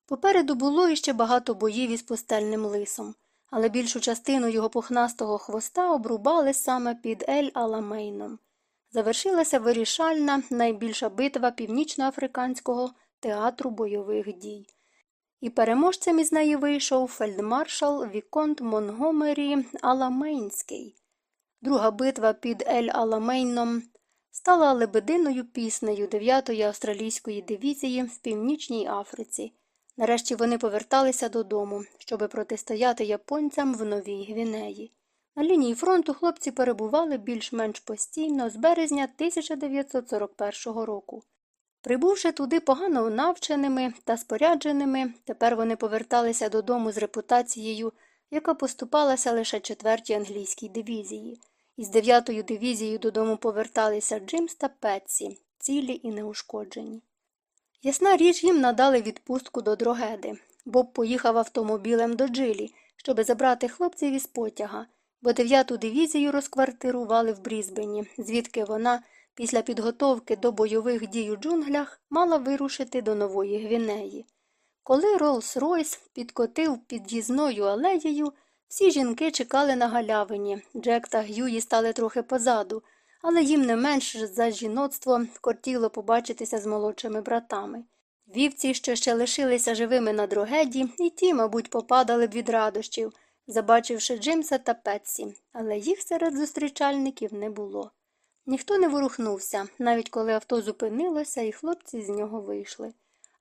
Попереду було іще багато боїв із пустельним лисом, але більшу частину його пухнастого хвоста обрубали саме під Ель Аламейном. Завершилася вирішальна найбільша битва північноафриканського театру бойових дій. І переможцем із неї вийшов фельдмаршал Віконт Монтгомері Аламейнський. Друга битва під Ель Аламейном стала лебединою піснею 9-ї австралійської дивізії в Північній Африці. Нарешті вони поверталися додому, щоби протистояти японцям в Новій Гвінеї. На лінії фронту хлопці перебували більш-менш постійно з березня 1941 року. Прибувши туди погано навченими та спорядженими, тепер вони поверталися додому з репутацією, яка поступалася лише четвертій англійській дивізії. Із дев'ятою дивізією додому поверталися Джимс та Петсі, цілі і неушкоджені. Ясна річ їм надали відпустку до дрогеди. Боб поїхав автомобілем до Джилі, щоби забрати хлопців із потяга, бо дев'яту дивізію розквартирували в Брізбені, звідки вона після підготовки до бойових дій у джунглях мала вирушити до Нової Гвінеї. Коли Роллс-Ройс підкотив під'їзною алеєю, всі жінки чекали на галявині. Джек та Г'юї стали трохи позаду, але їм не менш за жіноцтво кортіло побачитися з молодшими братами. Вівці, що ще лишилися живими на Дрогеді, і ті, мабуть, попадали б від радощів, забачивши Джимса та Петсі, але їх серед зустрічальників не було. Ніхто не ворухнувся, навіть коли авто зупинилося, і хлопці з нього вийшли.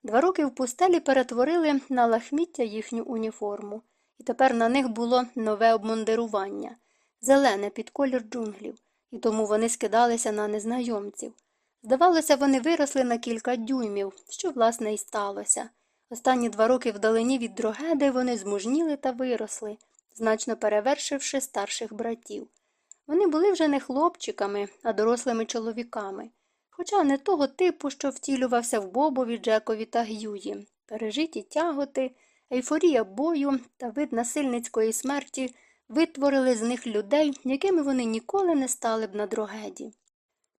Два роки в пустелі перетворили на лахміття їхню уніформу, і тепер на них було нове обмундирування зелене під колір джунглів, і тому вони скидалися на незнайомців. Здавалося, вони виросли на кілька дюймів, що, власне, і сталося. Останні два роки вдалині від дрогеди вони змужніли та виросли, значно перевершивши старших братів. Вони були вже не хлопчиками, а дорослими чоловіками, хоча не того типу, що втілювався в Бобові, Джекові та Г'юї. Пережиті тяготи, ейфорія бою та вид насильницької смерті витворили з них людей, якими вони ніколи не стали б на дрогеді.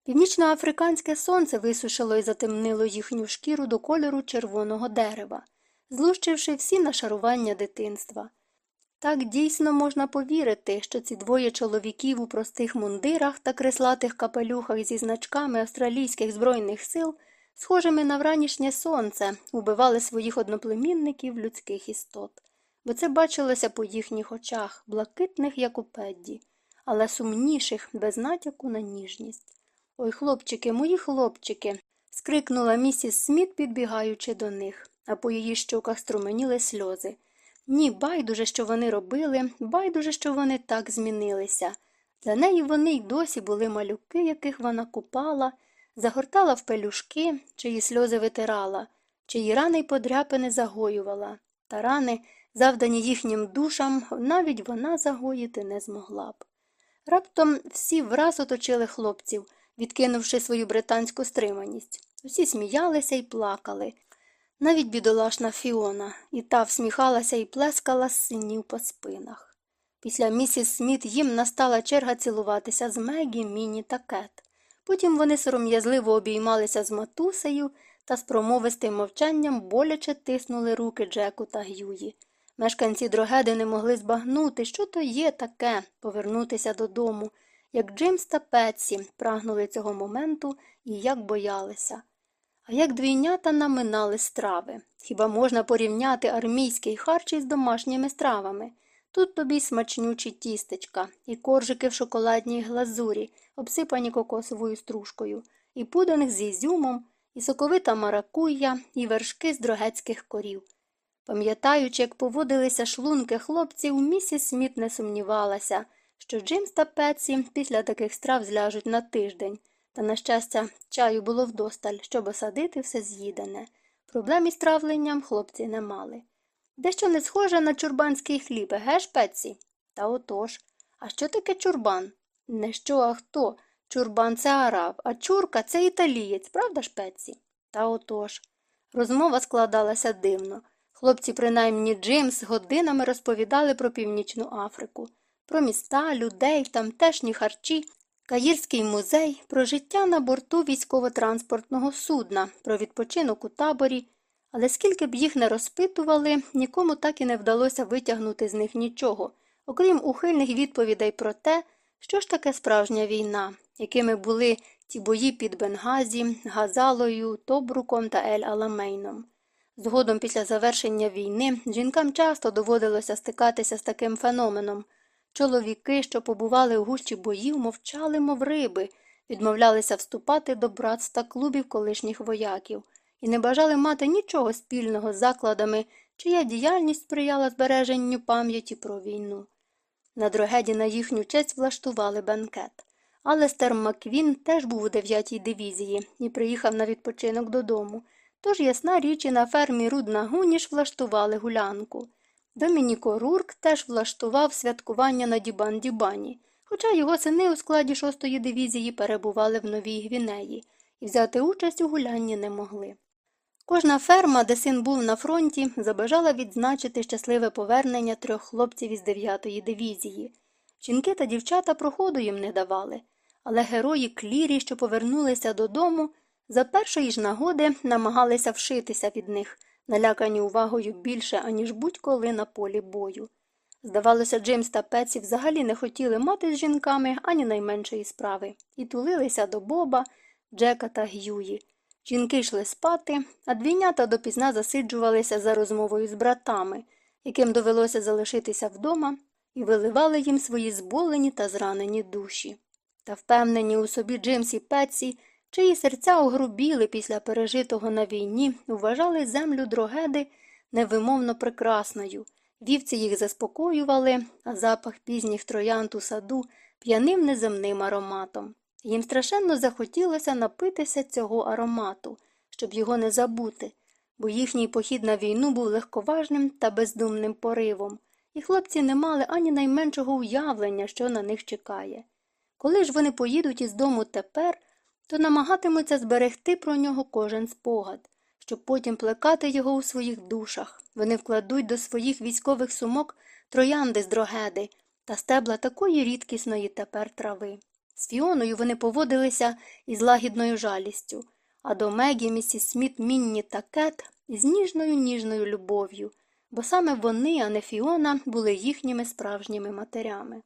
Північноафриканське сонце висушило і затемнило їхню шкіру до кольору червоного дерева, злущивши всі нашарування дитинства. Так дійсно можна повірити, що ці двоє чоловіків у простих мундирах та креслатих капелюхах зі значками австралійських збройних сил, схожими на вранішнє сонце, убивали своїх одноплемінників людських істот, бо це бачилося по їхніх очах, блакитних, як у педді, але сумніших, без натяку на ніжність. Ой, хлопчики, мої хлопчики. скрикнула місіс Сміт, підбігаючи до них, а по її щоках струменіли сльози. Ні, байдуже, що вони робили, байдуже, що вони так змінилися. Для неї вони й досі були малюки, яких вона купала, загортала в пелюшки, чиї сльози витирала, чиї рани й подряпини загоювала, та рани, завдані їхнім душам, навіть вона загоїти не змогла б. Раптом всі враз оточили хлопців відкинувши свою британську стриманість. Усі сміялися і плакали. Навіть бідолашна Фіона, і та всміхалася і плескала синів по спинах. Після місіс Сміт їм настала черга цілуватися з Мегі, Міні та Кет. Потім вони сором'язливо обіймалися з матусею та з промовистим мовчанням боляче тиснули руки Джеку та Гюї. Мешканці дрогеди не могли збагнути, що то є таке повернутися додому, як Джимс та Петсі прагнули цього моменту і як боялися. А як двійнята наминали страви. Хіба можна порівняти армійський харч із домашніми стравами? Тут тобі смачнючі тістечка, і коржики в шоколадній глазурі, обсипані кокосовою стружкою, і пудинг з ізюмом, і соковита маракуйя, і вершки з дрогецьких корів. Пам'ятаючи, як поводилися шлунки хлопців, місіс Сміт не сумнівалася, що Джимс та Петсі після таких страв зляжуть на тиждень, та, на щастя, чаю було вдосталь, щоб осадити все з'їдене. Проблем із травленням хлопці не мали. Дещо не схоже на чурбанський хліб, геш, Петсі? Та отож. А що таке чурбан? Не що, а хто? Чурбан це араб, а чурка це італієць, правда ж, Петсі? Та отож. Розмова складалася дивно. Хлопці, принаймні Джимс, годинами розповідали про Північну Африку про міста, людей, тамтешні харчі, Каїрський музей, про життя на борту військово-транспортного судна, про відпочинок у таборі, але скільки б їх не розпитували, нікому так і не вдалося витягнути з них нічого, окрім ухильних відповідей про те, що ж таке справжня війна, якими були ті бої під Бенгазі, Газалою, Тобруком та Ель Аламейном. Згодом після завершення війни жінкам часто доводилося стикатися з таким феноменом. Чоловіки, що побували у гущі боїв, мовчали, мов риби, відмовлялися вступати до братств та клубів колишніх вояків і не бажали мати нічого спільного з закладами, чия діяльність сприяла збереженню пам'яті про війну. На дрогеді на їхню честь влаштували бенкет. Алестер Маквін теж був у 9-й дивізії і приїхав на відпочинок додому. Тож ясна річ і на фермі Рудна Гуніш влаштували гулянку. Домініко Рурк теж влаштував святкування на Дібан-Дібані, хоча його сини у складі 6-ї дивізії перебували в Новій Гвінеї і взяти участь у гулянні не могли. Кожна ферма, де син був на фронті, забажала відзначити щасливе повернення трьох хлопців із 9-ї дивізії. Жінки та дівчата проходу їм не давали, але герої клірі, що повернулися додому, за першої ж нагоди намагалися вшитися від них, налякані увагою більше, аніж будь-коли на полі бою. Здавалося, Джеймс та Пеці взагалі не хотіли мати з жінками ані найменшої справи, і тулилися до Боба, Джека та Г'юї. Жінки йшли спати, а двійнята допізна засиджувалися за розмовою з братами, яким довелося залишитися вдома, і виливали їм свої зболені та зранені душі. Та впевнені у собі Джимс і Петсі, чиї серця огрубіли після пережитого на війні, вважали землю дрогеди невимовно прекрасною. Вівці їх заспокоювали, а запах пізніх троянд у саду п'яним неземним ароматом. Їм страшенно захотілося напитися цього аромату, щоб його не забути, бо їхній похід на війну був легковажним та бездумним поривом, і хлопці не мали ані найменшого уявлення, що на них чекає. Коли ж вони поїдуть із дому тепер, то намагатимуться зберегти про нього кожен спогад, щоб потім плекати його у своїх душах. Вони вкладуть до своїх військових сумок троянди з дрогеди та стебла такої рідкісної тепер трави. З Фіоною вони поводилися із лагідною жалістю, а до Мегі, місіс Сміт, Мінні та Кет із ніжною ніжною любов'ю, бо саме вони, а не Фіона, були їхніми справжніми матерями.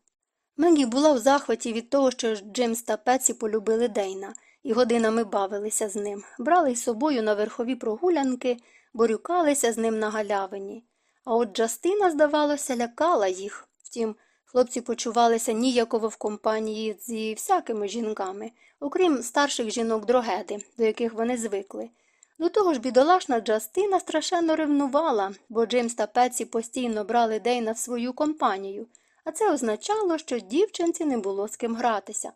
Мегі була в захваті від того, що Джимс та Пеці полюбили Дейна і годинами бавилися з ним, брали із собою на верхові прогулянки, борюкалися з ним на галявині. А от Джастина, здавалося, лякала їх. Втім, Хлопці почувалися ніяково в компанії зі всякими жінками, окрім старших жінок дрогеди, до яких вони звикли. До того ж, бідолашна Джастина страшенно ревнувала, бо Джеймс та Пеці постійно брали Дейна в свою компанію, а це означало, що дівчинці не було з ким гратися.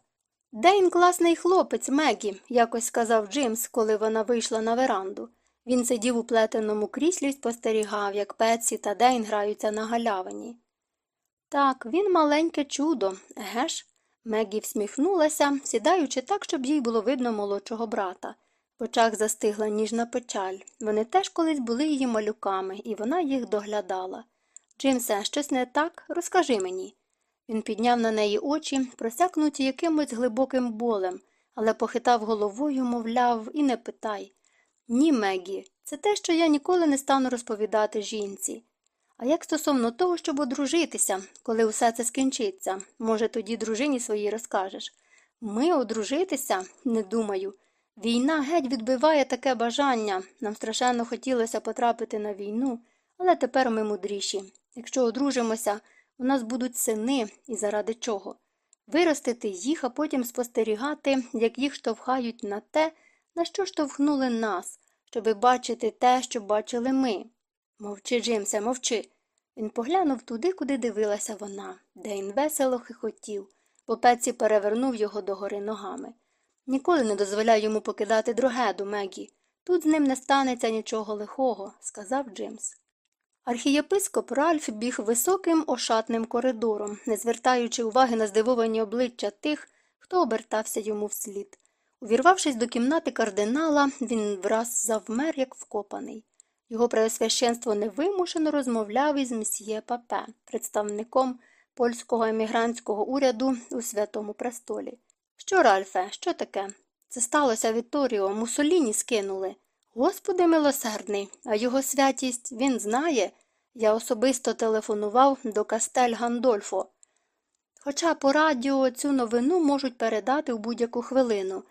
Дейн класний хлопець, Мегі, якось сказав Джимс, коли вона вийшла на веранду. Він сидів у плетеному кріслі і спостерігав, як Пеці та Дейн граються на галявині. Так, він маленьке чудо, еге ж? Мегі всміхнулася, сідаючи так, щоб їй було видно молодшого брата. В очах застигла ніжна печаль. Вони теж колись були її малюками, і вона їх доглядала. Джимсе, щось не так? Розкажи мені. Він підняв на неї очі, просякнуті якимось глибоким болем, але похитав головою, мовляв, і не питай. Ні, Мегі, це те, що я ніколи не стану розповідати жінці. А як стосовно того, щоб одружитися, коли усе це скінчиться, може, тоді дружині своїй розкажеш. Ми одружитися? Не думаю. Війна геть відбиває таке бажання. Нам страшенно хотілося потрапити на війну, але тепер ми мудріші. Якщо одружимося, у нас будуть сини, і заради чого? Виростити їх, а потім спостерігати, як їх штовхають на те, на що штовхнули нас, щоби бачити те, що бачили ми. Мовчи, Джимсе, мовчи. Він поглянув туди, куди дивилася вона, Дейн весело хихотів, бо Пеці перевернув його догори ногами. Ніколи не дозволяй йому покидати дрогеду, Мегі. Тут з ним не станеться нічого лихого, сказав Джимс. Архієпископ Ральф біг високим ошатним коридором, не звертаючи уваги на здивовані обличчя тих, хто обертався йому вслід. Увірвавшись до кімнати кардинала, він враз завмер, як вкопаний. Його преосвященство невимушено розмовляв із мсьє Папе, представником польського емігрантського уряду у святому престолі. Що, Ральфе, що таке? Це сталося Вітторіо, Мусоліні скинули. Господи милосердний, а його святість він знає. Я особисто телефонував до Кастель Гандольфо. Хоча по радіо цю новину можуть передати в будь-яку хвилину.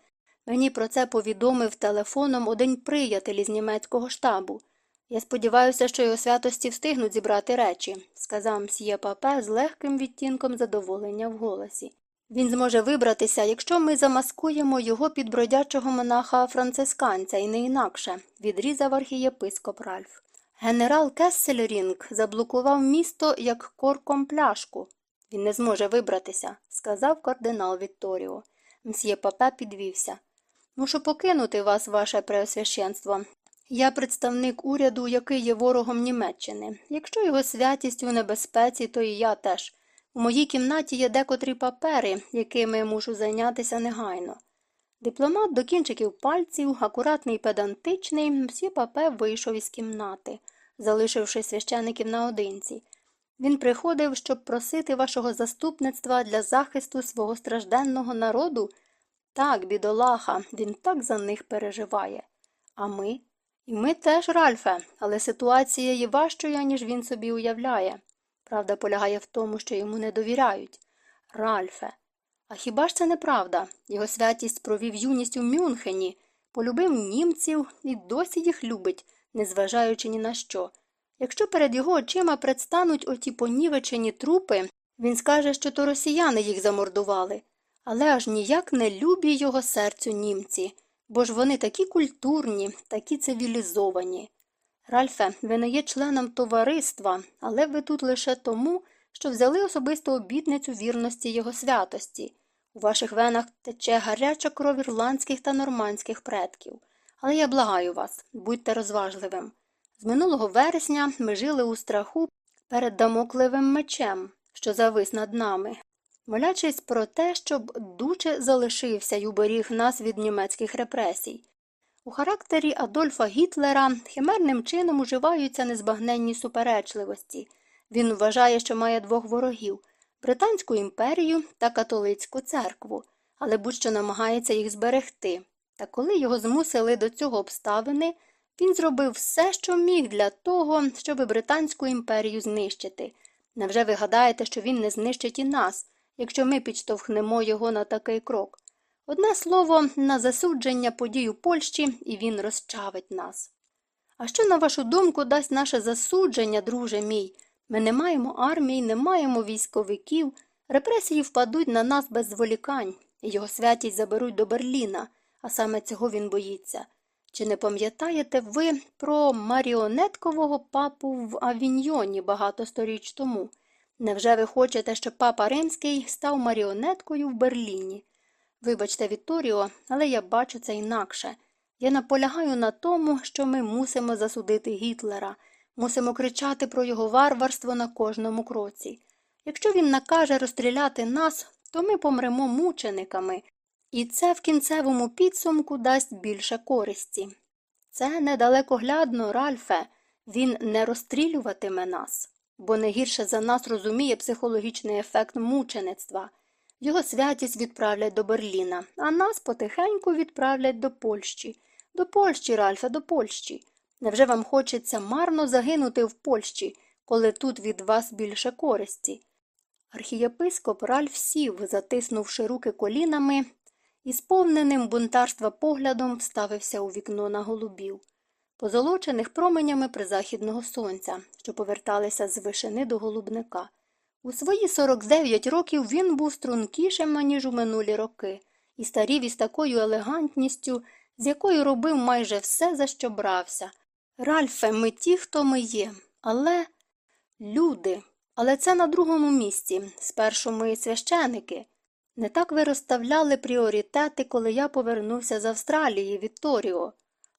Мені про це повідомив телефоном один приятель із німецького штабу. Я сподіваюся, що його святості встигнуть зібрати речі, сказав мсьє папе з легким відтінком задоволення в голосі. Він зможе вибратися, якщо ми замаскуємо його під бродячого монаха францисканця і не інакше, відрізав архієпископ Ральф. Генерал Кессельрінг заблокував місто як корком пляшку. Він не зможе вибратися, сказав кардинал Вітторіо. Мсьє Папе підвівся. Мушу покинути вас, ваше преосвященство. Я представник уряду, який є ворогом Німеччини. Якщо його святість у небезпеці, то і я теж. У моїй кімнаті є декотрі папери, якими мушу зайнятися негайно. Дипломат до кінчиків пальців, акуратний і педантичний, мсьє папе вийшов із кімнати, залишивши священиків наодинці. Він приходив, щоб просити вашого заступництва для захисту свого стражденного народу. Так, бідолаха, він так за них переживає. А ми? І ми теж, Ральфе, але ситуація є важчою, ніж він собі уявляє. Правда полягає в тому, що йому не довіряють. Ральфе. А хіба ж це неправда? Його святість провів юність у Мюнхені, полюбив німців і досі їх любить, незважаючи ні на що. Якщо перед його очима предстануть оті понівечені трупи, він скаже, що то росіяни їх замордували. Але аж ніяк не любі його серцю німці, бо ж вони такі культурні, такі цивілізовані. Ральфе, ви не є членом товариства, але ви тут лише тому, що взяли особисту обітницю вірності його святості. У ваших венах тече гаряча кров ірландських та нормандських предків. Але я благаю вас, будьте розважливим. З минулого вересня ми жили у страху перед дамокливим мечем, що завис над нами, молячись про те, щоб дуче залишився й уберіг нас від німецьких репресій. У характері Адольфа Гітлера химерним чином уживаються незбагненні суперечливості. Він вважає, що має двох ворогів Британську імперію та католицьку церкву, але будь-що намагається їх зберегти. Та коли його змусили до цього обставини, він зробив все, що міг для того, щоб Британську імперію знищити. Невже ви гадаєте, що він не знищить і нас, якщо ми підштовхнемо його на такий крок? Одне слово, на засудження подій у Польщі, і він розчавить нас. А що, на вашу думку, дасть наше засудження, друже мій? Ми не маємо армії, не маємо військовиків, репресії впадуть на нас без зволікань, його святість заберуть до Берліна, а саме цього він боїться. Чи не пам'ятаєте ви про маріонеткового папу в Авіньйоні багато сторіч тому? Невже ви хочете, щоб папа Римський став маріонеткою в Берліні? Вибачте, Вікторіо, але я бачу це інакше. Я наполягаю на тому, що ми мусимо засудити Гітлера, мусимо кричати про його варварство на кожному кроці. Якщо він накаже розстріляти нас, то ми помремо мучениками, і це в кінцевому підсумку дасть більше користі. Це недалекоглядно, Ральфе, він не розстрілюватиме нас, бо не гірше за нас розуміє психологічний ефект мучеництва. Його святість відправлять до Берліна, а нас потихеньку відправлять до Польщі. До Польщі, Ральфе, до Польщі. Невже вам хочеться марно загинути в Польщі, коли тут від вас більше користі? Архієпископ Ральф сів, затиснувши руки колінами, і сповненим бунтарства поглядом вставився у вікно на голубів, позолочених променями призахідного сонця, що поверталися з вишини до голубника. У свої 49 років він був стрункішим, ніж у минулі роки, і старів із такою елегантністю, з якою робив майже все, за що брався. Ральфе, ми ті, хто ми є, але люди. Але це на другому місці. Спершу ми священики. Не так ви розставляли пріоритети, коли я повернувся з Австралії, Вікторіо.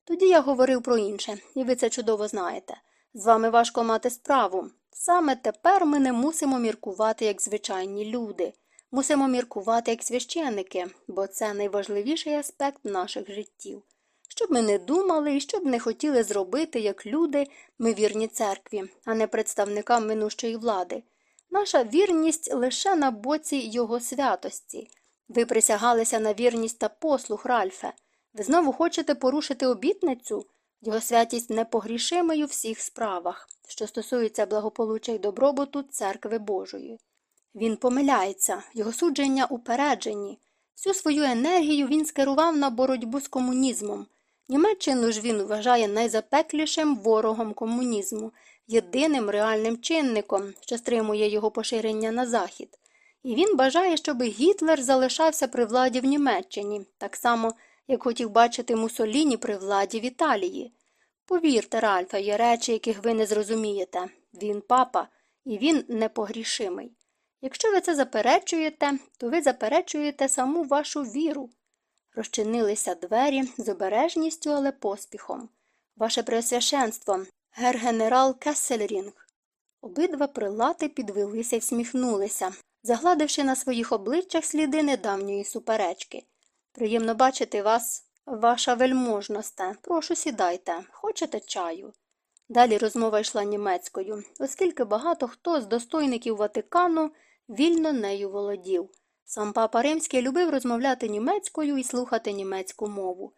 Тоді я говорив про інше, і ви це чудово знаєте. З вами важко мати справу. Саме тепер ми не мусимо міркувати як звичайні люди, мусимо міркувати як священики, бо це найважливіший аспект наших життів. Щоб ми не думали і щоб не хотіли зробити, як люди, ми вірні церкві, а не представникам минущої влади. Наша вірність лише на боці його святості. Ви присягалися на вірність та послух, Ральфе. Ви знову хочете порушити обітницю? Його святість непогрішимий у всіх справах, що стосуються благополуччя й добробуту церкви Божої. Він помиляється, його судження упереджені. Всю свою енергію він скерував на боротьбу з комунізмом. Німеччину ж він вважає найзапеклішим ворогом комунізму, єдиним реальним чинником, що стримує його поширення на захід. І він бажає, щоб Гітлер залишався при владі в Німеччині, так само, як хотів бачити Мусоліні при владі в Італії. Повірте, Ральфа, є речі, яких ви не зрозумієте. Він папа, і він непогрішимий. Якщо ви це заперечуєте, то ви заперечуєте саму вашу віру. Розчинилися двері з обережністю, але поспіхом. Ваше Преосвященство, гер-генерал Кессельрінг. Обидва прилати підвелися і всміхнулися, загладивши на своїх обличчях сліди недавньої суперечки. Приємно бачити вас, ваша вельможносте. Прошу сідайте. Хочете чаю? Далі розмова йшла німецькою, оскільки багато хто з достойників Ватикану вільно нею володів. Сам папа Римський любив розмовляти німецькою і слухати німецьку мову.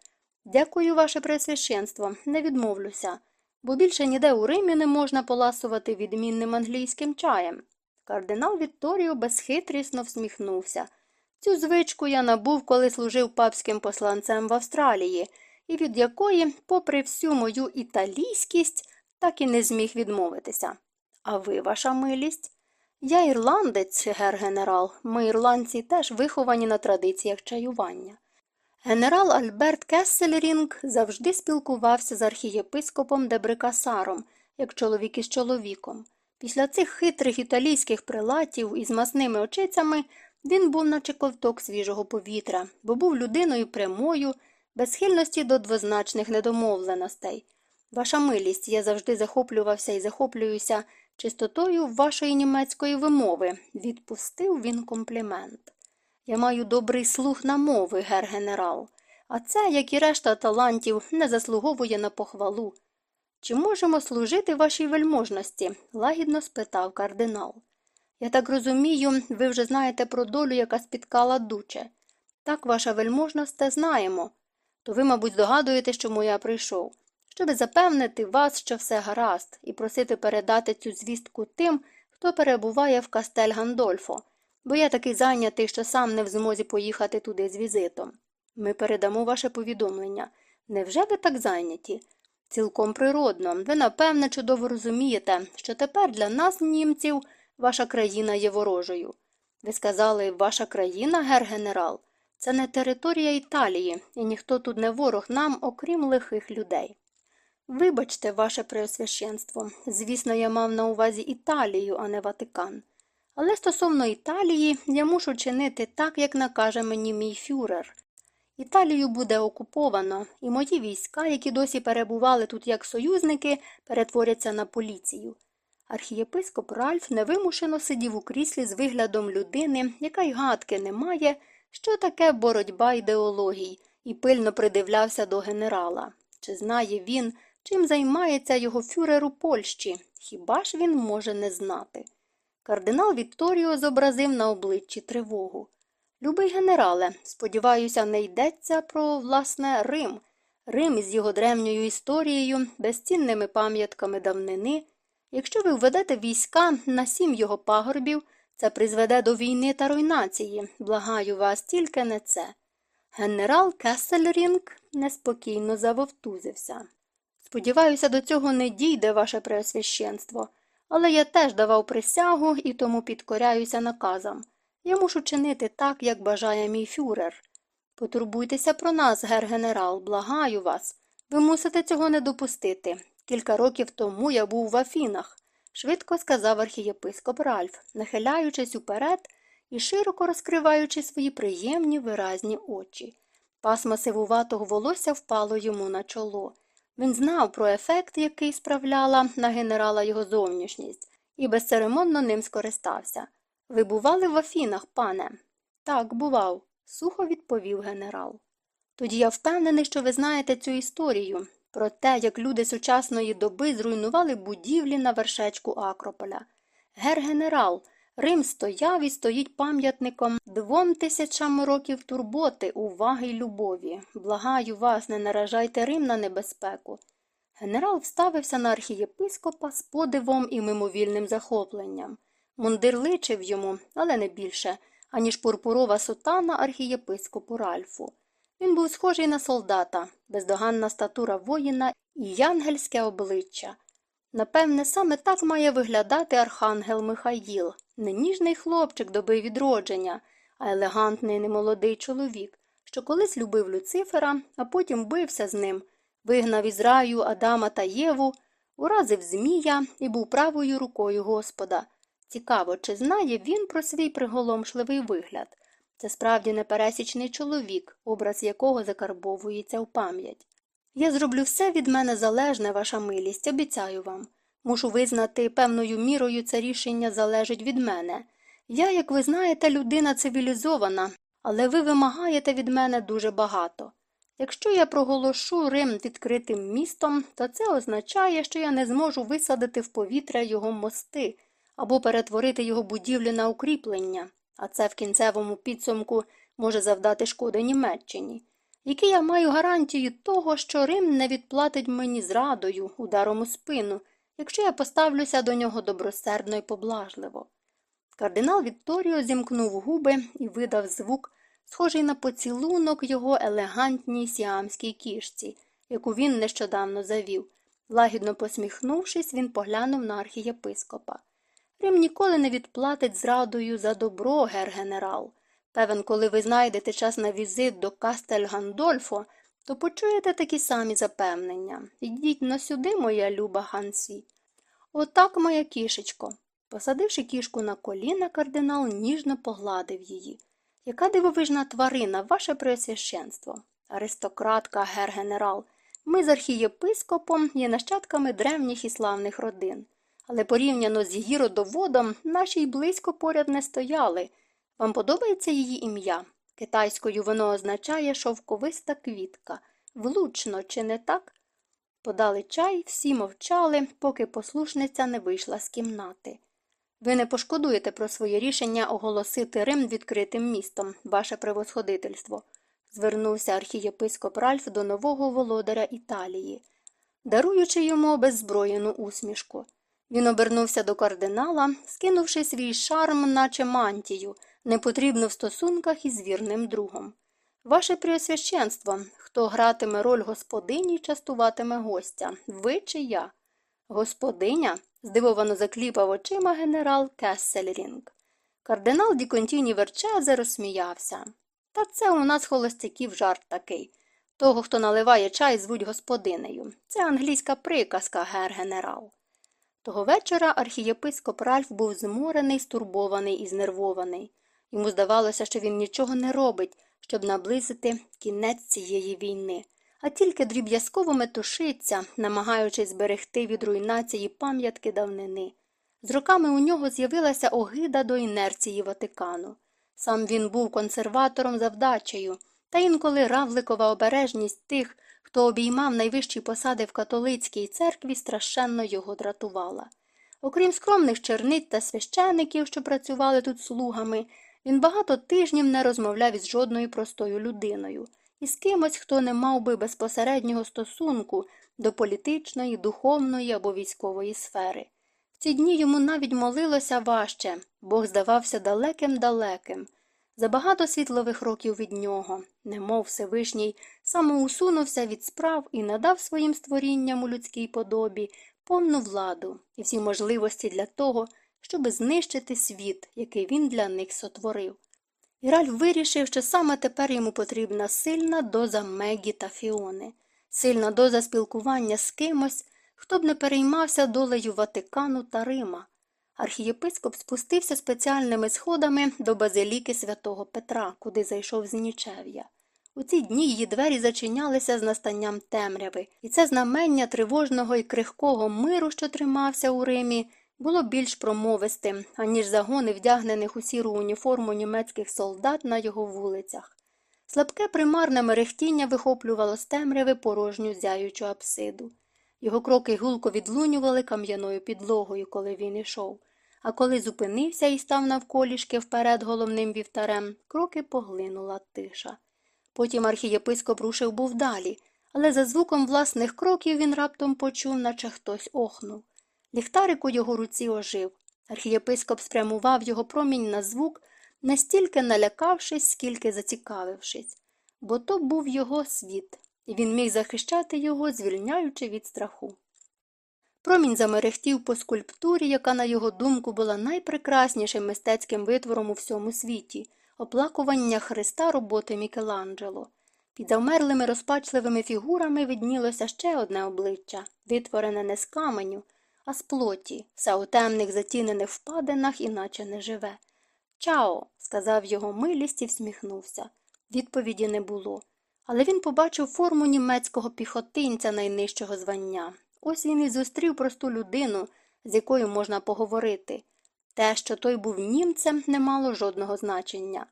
Дякую, ваше пресвященство, не відмовлюся, бо більше ніде у Римі не можна поласувати відмінним англійським чаєм. Кардинал Вітторіо безхитрісно всміхнувся. Цю звичку я набув, коли служив папським посланцем в Австралії, і від якої, попри всю мою італійськість, так і не зміг відмовитися. А ви, ваша милість? Я ірландець, гер генерал. Ми ірландці теж виховані на традиціях чаювання. Генерал Альберт Кессельрінг завжди спілкувався з архієпископом Дебрикасаром, як чоловік із чоловіком. Після цих хитрих італійських прилатів із масними очицями він був наче ковток свіжого повітря, бо був людиною прямою, без схильності до двозначних недомовленостей. Ваша милість, я завжди захоплювався і захоплююся чистотою вашої німецької вимови, відпустив він комплімент. Я маю добрий слух на мови, гер генерал, а це, як і решта талантів, не заслуговує на похвалу. Чи можемо служити вашій вельможності? лагідно спитав кардинал. Я так розумію, ви вже знаєте про долю, яка спіткала дуче. Так, ваша вельможність, знаємо. То ви, мабуть, здогадуєте, чому я прийшов, щоби запевнити вас, що все гаразд, і просити передати цю звістку тим, хто перебуває в Кастель Гандольфо, бо я такий зайнятий, що сам не в змозі поїхати туди з візитом. Ми передамо ваше повідомлення. Невже ви так зайняті? Цілком природно, ви, напевне, чудово розумієте, що тепер для нас, німців, ваша країна є ворожою. Ви сказали, ваша країна, гер генерал, це не територія Італії, і ніхто тут не ворог нам, окрім лихих людей. Вибачте, ваше преосвященство, звісно, я мав на увазі Італію, а не Ватикан. Але стосовно Італії я мушу чинити так, як накаже мені мій фюрер. Італію буде окуповано, і мої війська, які досі перебували тут як союзники, перетворяться на поліцію. Архієпископ Ральф невимушено сидів у кріслі з виглядом людини, яка й гадки не має, що таке боротьба ідеологій, і пильно придивлявся до генерала. Чи знає він, чим займається його фюрер у Польщі? Хіба ж він може не знати? Кардинал Вікторіо зобразив на обличчі тривогу. Любий генерале, сподіваюся, не йдеться про, власне, Рим. Рим із його древньою історією, безцінними пам'ятками давнини. Якщо ви введете війська на сім його пагорбів, це призведе до війни та руйнації. Благаю вас, тільки не це. Генерал Кессельрінг неспокійно завовтузився. Сподіваюся, до цього не дійде ваше преосвященство, але я теж давав присягу і тому підкоряюся наказам. Я мушу чинити так, як бажає мій фюрер. Потурбуйтеся про нас, гер генерал, благаю вас. Ви мусите цього не допустити. Кілька років тому я був в Афінах, швидко сказав архієпископ Ральф, нахиляючись уперед і широко розкриваючи свої приємні виразні очі. Пасма сивуватого волосся впало йому на чоло. Він знав про ефект, який справляла на генерала його зовнішність, і безцеремонно ним скористався. Ви бували в Афінах, пане? Так, бував, сухо відповів генерал. Тоді я впевнений, що ви знаєте цю історію про те, як люди сучасної доби зруйнували будівлі на вершечку Акрополя. Гер генерал, Рим стояв і стоїть пам'ятником двом тисячам років турботи, уваги й любові. Благаю вас, не наражайте Рим на небезпеку. Генерал вставився на архієпископа з подивом і мимовільним захопленням. Мундир личив йому, але не більше, аніж пурпурова сутана архієпископу Ральфу. Він був схожий на солдата, бездоганна статура воїна і янгельське обличчя. Напевне, саме так має виглядати архангел Михаїл, не ніжний хлопчик доби відродження, а елегантний немолодий чоловік, що колись любив Люцифера, а потім бився з ним, вигнав із раю Адама та Єву, уразив Змія і був правою рукою Господа. Цікаво, чи знає він про свій приголомшливий вигляд. Це справді непересічний чоловік, образ якого закарбовується в пам'ять. Я зроблю все від мене залежне, ваша милість, обіцяю вам. Мушу визнати, певною мірою це рішення залежить від мене. Я, як ви знаєте, людина цивілізована, але ви вимагаєте від мене дуже багато. Якщо я проголошу Рим відкритим містом, то це означає, що я не зможу висадити в повітря його мости або перетворити його будівлі на укріплення, а це в кінцевому підсумку може завдати шкоди Німеччині. Які я маю гарантію того, що Рим не відплатить мені зрадою, ударом у спину, якщо я поставлюся до нього добросердно і поблажливо. Кардинал Вікторіо зімкнув губи і видав звук, схожий на поцілунок його елегантній сіамській кішці, яку він нещодавно завів. Лагідно посміхнувшись, він поглянув на архієпископа. Рим ніколи не відплатить зрадою за добро, гер генерал. Певен, коли ви знайдете час на візит до Кастель Гандольфо, то почуєте такі самі запевнення. Ідіть на сюди, моя люба Гансі. Отак, моя кішечко. Посадивши кішку на коліна, кардинал ніжно погладив її. Яка дивовижна тварина, ваше преосвященство? Аристократка, гер генерал. Ми з архієпископом є нащадками древніх і славних родин. Але порівняно з її родоводом, наші й близько поряд не стояли. Вам подобається її ім'я? Китайською воно означає шовковиста квітка. Влучно, чи не так? Подали чай, всі мовчали, поки послушниця не вийшла з кімнати. Ви не пошкодуєте про своє рішення оголосити Рим відкритим містом, ваше превосходительство, звернувся архієпископ Ральф до нового володаря Італії, даруючи йому беззброєну усмішку. Він обернувся до кардинала, скинувши свій шарм, наче мантію, непотрібно в стосунках із вірним другом. Ваше преосвященство, хто гратиме роль господині, частуватиме гостя, ви чи я? Господиня? здивовано закліпав очима генерал Кессельрінг. Кардинал Діконтіні Верчезе розсміявся. Та це у нас холостяків жарт такий. Того, хто наливає чай, звуть господинею. Це англійська приказка, гер генерал. Того вечора архієпископ Ральф був зморений, стурбований і знервований. Йому здавалося, що він нічого не робить, щоб наблизити кінець цієї війни а тільки дріб'язково метушиться, намагаючись зберегти від руйнації пам'ятки давнини. З роками у нього з'явилася огида до інерції Ватикану. Сам він був консерватором за вдачею, та інколи равликова обережність тих, хто обіймав найвищі посади в католицькій церкві, страшенно його дратувала. Окрім скромних черниць та священиків, що працювали тут слугами, він багато тижнів не розмовляв із жодною простою людиною із кимось, хто не мав би безпосереднього стосунку до політичної, духовної або військової сфери. В ці дні йому навіть молилося важче, Бог здавався далеким далеким. За багато світлових років від нього, немов Всевишній, самоусунувся від справ і надав своїм створінням у людській подобі повну владу і всі можливості для того, щоб знищити світ, який він для них сотворив. І Ральф вирішив, що саме тепер йому потрібна сильна доза Мегі та Фіони, сильна доза спілкування з кимось, хто б не переймався долею Ватикану та Рима. Архієпископ спустився спеціальними сходами до базиліки святого Петра, куди зайшов з нічев'я. У ці дні її двері зачинялися з настанням темряви, і це знамення тривожного і крихкого миру, що тримався у Римі, було більш промовистим, аніж загони вдягнених у сіру уніформу німецьких солдат на його вулицях. Слабке примарне мерехтіння вихоплювало з темряви порожню зяючу апсиду. Його кроки гулко відлунювали кам'яною підлогою, коли він ішов, а коли зупинився і став навколішки вперед головним вівтарем, кроки поглинула тиша. Потім архієпископ рушив був далі, але за звуком власних кроків він раптом почув, наче хтось охнув. Ліхтарик у його руці ожив. Архієпископ спрямував його промінь на звук, настільки налякавшись, скільки зацікавившись, бо то був його світ, і він міг захищати його, звільняючи від страху. Промінь замерехтів по скульптурі, яка, на його думку, була найпрекраснішим мистецьким витвором у всьому світі оплакування Христа роботи Мікеланджело. Під завмерлими розпачливими фігурами виднілося ще одне обличчя, витворене не з каменю, а з плоті, все у темних затінених впадинах, іначе не живе. Чао, сказав його милість і всміхнувся. Відповіді не було. Але він побачив форму німецького піхотинця найнижчого звання. Ось він і зустрів просту людину, з якою можна поговорити. Те, що той був німцем, не мало жодного значення.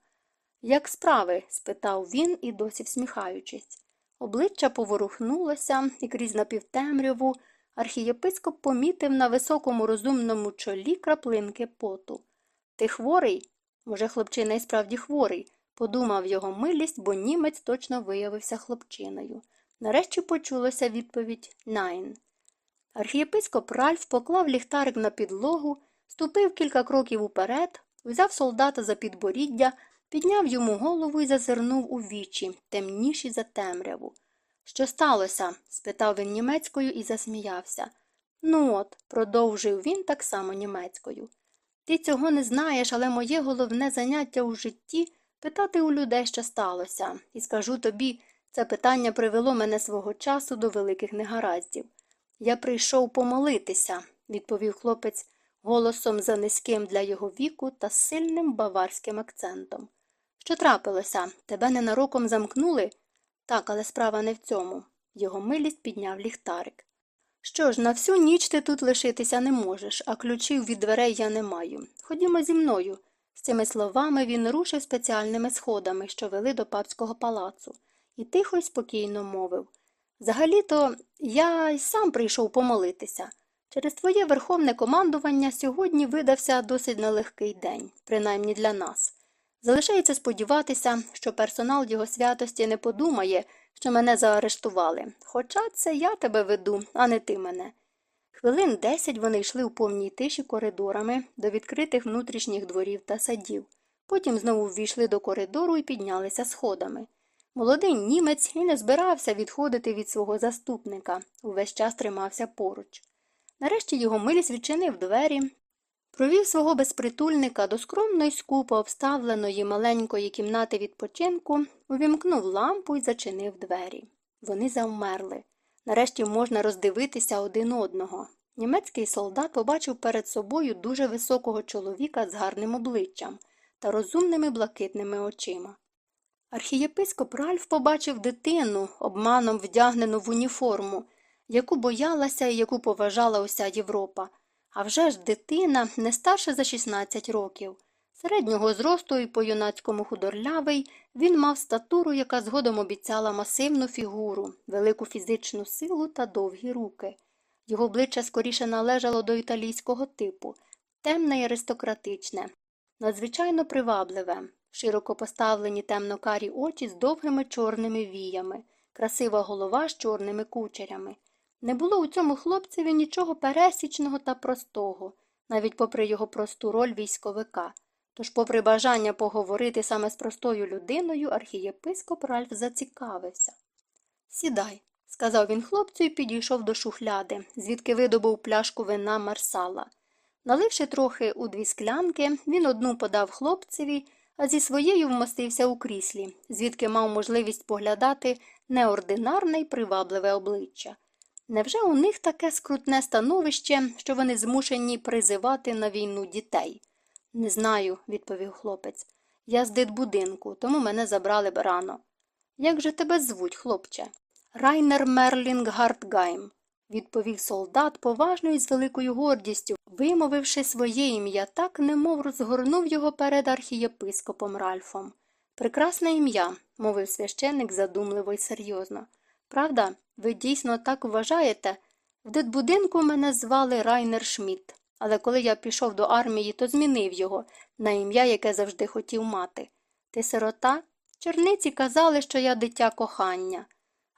Як справи? спитав він і досі всміхаючись. Обличчя поворухнулося, і крізь напівтемряву архієпископ помітив на високому розумному чолі краплинки поту. Ти хворий? Може, хлопчина й справді хворий, подумав його милість, бо німець точно виявився хлопчиною. Нарешті почулося відповідь Найн. Архієпископ Ральф поклав ліхтарик на підлогу, ступив кілька кроків уперед, взяв солдата за підборіддя, підняв йому голову і зазирнув у вічі, темніші за темряву. Що сталося? спитав він німецькою і засміявся. Ну от, продовжив він так само німецькою. Ти цього не знаєш, але моє головне заняття у житті питати у людей, що сталося, і скажу тобі, це питання привело мене свого часу до великих негараздів. Я прийшов помолитися, відповів хлопець голосом за низьким для його віку та сильним баварським акцентом. Що трапилося? Тебе ненароком замкнули? Так, але справа не в цьому. Його милість підняв ліхтарик. Що ж, на всю ніч ти тут лишитися не можеш, а ключів від дверей я не маю. Ходімо зі мною. З цими словами він рушив спеціальними сходами, що вели до папського палацу, і тихо й спокійно мовив Взагалі-то я й сам прийшов помолитися. Через твоє верховне командування сьогодні видався досить нелегкий день, принаймні для нас. Залишається сподіватися, що персонал його святості не подумає, що мене заарештували. Хоча це я тебе веду, а не ти мене. Хвилин десять вони йшли у повній тиші коридорами до відкритих внутрішніх дворів та садів. Потім знову ввійшли до коридору і піднялися сходами. Молодий німець і не збирався відходити від свого заступника, увесь час тримався поруч. Нарешті його милість відчинив двері, провів свого безпритульника до скромної скупо обставленої маленької кімнати відпочинку, увімкнув лампу і зачинив двері. Вони завмерли. Нарешті можна роздивитися один одного. Німецький солдат побачив перед собою дуже високого чоловіка з гарним обличчям та розумними блакитними очима. Архієпископ Ральф побачив дитину, обманом вдягнену в уніформу, яку боялася і яку поважала уся Європа. А вже ж дитина не старше за 16 років. Середнього зросту і по юнацькому худорлявий він мав статуру, яка згодом обіцяла масивну фігуру, велику фізичну силу та довгі руки. Його обличчя скоріше належало до італійського типу, темне й аристократичне, надзвичайно привабливе, широко поставлені темно-карі очі з довгими чорними віями, красива голова з чорними кучерями. Не було у цьому хлопцеві нічого пересічного та простого, навіть попри його просту роль військовика. Тож, попри бажання поговорити саме з простою людиною, архієпископ Ральф зацікавився. Сідай, сказав він хлопцю і підійшов до шухляди, звідки видобув пляшку вина марсала. Наливши трохи у дві склянки, він одну подав хлопцеві, а зі своєю вмостився у кріслі, звідки мав можливість поглядати неординарне й привабливе обличчя. Невже у них таке скрутне становище, що вони змушені призивати на війну дітей? Не знаю, відповів хлопець. Я з дитбудинку, тому мене забрали б рано. Як же тебе звуть, хлопче? Райнер Мерлінг Гартгайм, відповів солдат поважно і з великою гордістю, вимовивши своє ім'я так, немов розгорнув його перед архієпископом Ральфом. Прекрасне ім'я, мовив священник задумливо й серйозно. Правда, ви дійсно так вважаєте? В дитбудинку мене звали Райнер Шмідт, але коли я пішов до армії, то змінив його на ім'я, яке завжди хотів мати. Ти сирота? Черниці казали, що я дитя кохання.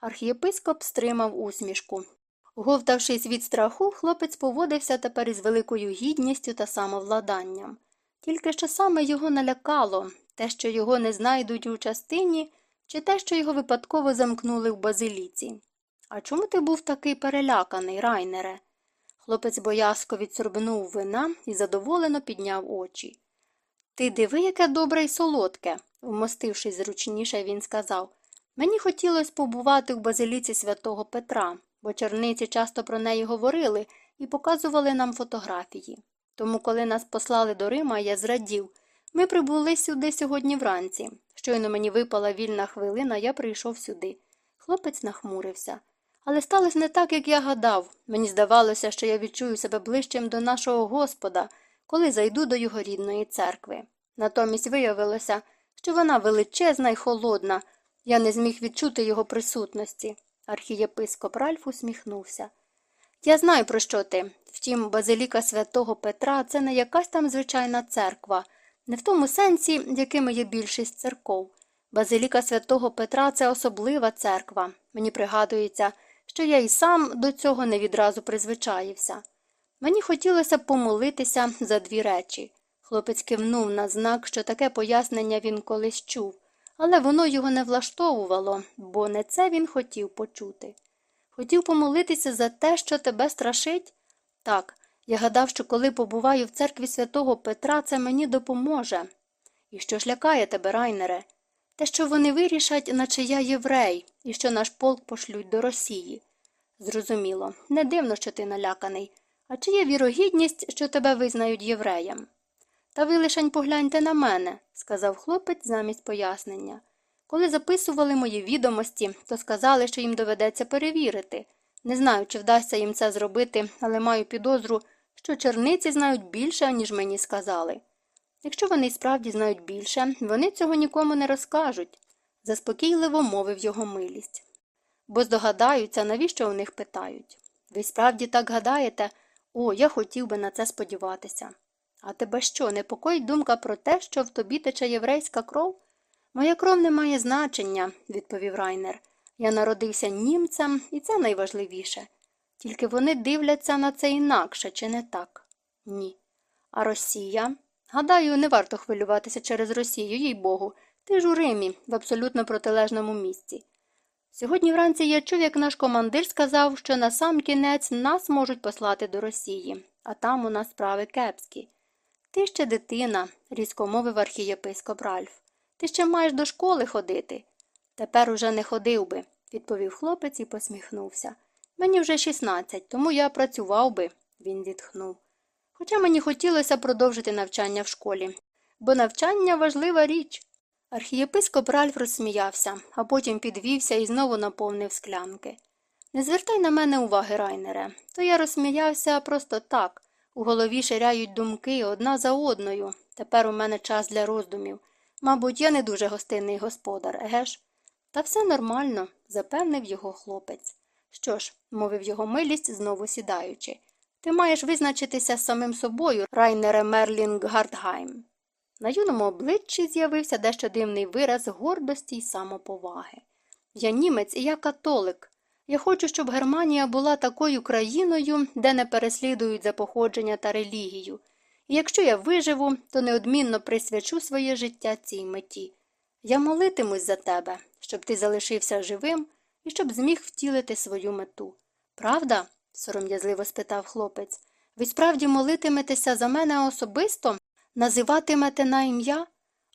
Архієпископ стримав усмішку. Говтавшись від страху, хлопець поводився тепер із великою гідністю та самовладанням. Тільки що саме його налякало те, що його не знайдуть у частині, чи те, що його випадково замкнули в базиліці. А чому ти був такий переляканий, райнере? Хлопець боязко відсорбнув вина і задоволено підняв очі. Ти диви, яке добре й солодке, вмостившись зручніше, він сказав. Мені хотілося побувати в базиліці святого Петра, бо черниці часто про неї говорили, і показували нам фотографії. Тому, коли нас послали до Рима, я зрадів. Ми прибули сюди сьогодні вранці. Щойно мені випала вільна хвилина, я прийшов сюди. Хлопець нахмурився. Але сталося не так, як я гадав. Мені здавалося, що я відчую себе ближчим до нашого Господа, коли зайду до його рідної церкви. Натомість виявилося, що вона величезна і холодна. Я не зміг відчути його присутності. Архієпископ Ральф усміхнувся. Я знаю, про що ти. Втім, базиліка святого Петра це не якась там звичайна церква, не в тому сенсі, якими є більшість церков. Базиліка святого Петра це особлива церква. Мені пригадується, що я і сам до цього не відразу призвичаївся. Мені хотілося помолитися за дві речі. Хлопець кивнув на знак, що таке пояснення він колись чув, але воно його не влаштовувало, бо не це він хотів почути. Хотів помолитися за те, що тебе страшить? Так, я гадав, що коли побуваю в церкві святого Петра, це мені допоможе. І що ж лякає тебе, Райнере? Те, що вони вирішать, наче я єврей, і що наш полк пошлють до Росії. Зрозуміло, не дивно, що ти наляканий. А чи є вірогідність, що тебе визнають євреєм? Та ви лишень погляньте на мене, сказав хлопець замість пояснення. Коли записували мої відомості, то сказали, що їм доведеться перевірити. Не знаю, чи вдасться їм це зробити, але маю підозру, що черниці знають більше, ніж мені сказали. Якщо вони справді знають більше, вони цього нікому не розкажуть, заспокійливо мовив його милість. Бо здогадаються, навіщо у них питають. Ви справді так гадаєте? О, я хотів би на це сподіватися. А тебе що, непокоїть думка про те, що в тобі тече єврейська кров? Моя кров не має значення, відповів Райнер. Я народився німцем, і це найважливіше. Тільки вони дивляться на це інакше, чи не так? Ні. А Росія? Гадаю, не варто хвилюватися через Росію, їй Богу. Ти ж у Римі, в абсолютно протилежному місці. Сьогодні вранці я чув, як наш командир сказав, що на сам кінець нас можуть послати до Росії, а там у нас справи кепські. Ти ще дитина, різко мовив архієпископ Ральф. Ти ще маєш до школи ходити. Тепер уже не ходив би, відповів хлопець і посміхнувся. Мені вже 16, тому я працював би, він зітхнув. Хоча мені хотілося продовжити навчання в школі, бо навчання важлива річ. Архієпископ Ральф розсміявся, а потім підвівся і знову наповнив склянки. Не звертай на мене уваги, Райнере, то я розсміявся просто так. У голові ширяють думки одна за одною. Тепер у мене час для роздумів. Мабуть, я не дуже гостинний господар, еге ж? Та все нормально, запевнив його хлопець. Що ж, мовив його милість, знову сідаючи. Ти маєш визначитися з самим собою, Райнере Мерлінг Гардгайм. На юному обличчі з'явився дещо дивний вираз гордості й самоповаги. Я німець і я католик. Я хочу, щоб Германія була такою країною, де не переслідують за походження та релігію. І якщо я виживу, то неодмінно присвячу своє життя цій меті. Я молитимусь за тебе, щоб ти залишився живим і щоб зміг втілити свою мету. Правда? Сором'язливо спитав хлопець. Ви справді молитиметеся за мене особисто? Називатимете на ім'я?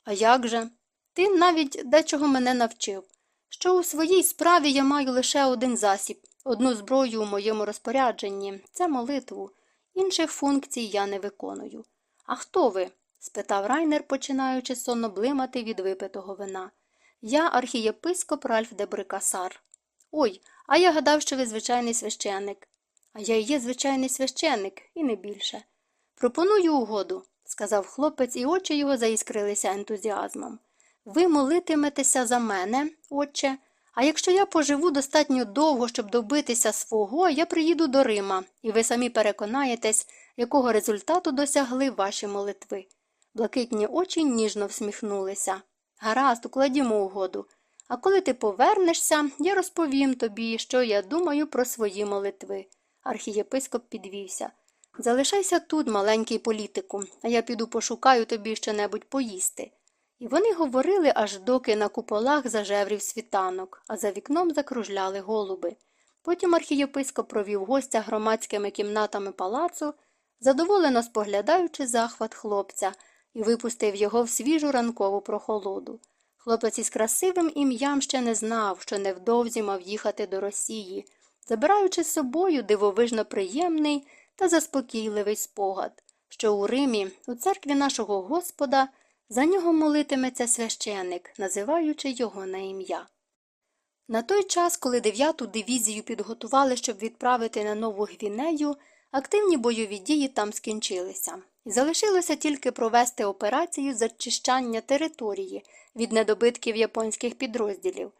А як же? Ти навіть дечого мене навчив, що у своїй справі я маю лише один засіб, одну зброю у моєму розпорядженні це молитву. Інших функцій я не виконую. А хто ви? спитав Райнер, починаючи сонно блимати від випитого вина. Я архієпископ Ральф де Брикасар. Ой, а я гадав, що ви звичайний священник. А я є звичайний священник, і не більше. Пропоную угоду, сказав хлопець, і очі його заіскрилися ентузіазмом. Ви молитиметеся за мене, отче, а якщо я поживу достатньо довго, щоб добитися свого, я приїду до Рима, і ви самі переконаєтесь, якого результату досягли ваші молитви. Блакитні очі ніжно всміхнулися. Гаразд, укладімо угоду. А коли ти повернешся, я розповім тобі, що я думаю про свої молитви. Архієпископ підвівся. Залишайся тут, маленький політику, а я піду пошукаю тобі щонебудь поїсти. І вони говорили, аж доки на куполах зажеврів світанок, а за вікном закружляли голуби. Потім архієпископ провів гостя громадськими кімнатами палацу, задоволено споглядаючи захват хлопця, і випустив його в свіжу ранкову прохолоду. Хлопець із красивим ім'ям ще не знав, що невдовзі мав їхати до Росії, забираючи з собою дивовижно приємний, та заспокійливий спогад, що у Римі, у церкві нашого Господа, за нього молитиметься священик, називаючи його на ім'я. На той час, коли 9-ту дивізію підготували, щоб відправити на Нову Гвінею, активні бойові дії там скінчилися. Залишилося тільки провести операцію зачищання території від недобитків японських підрозділів.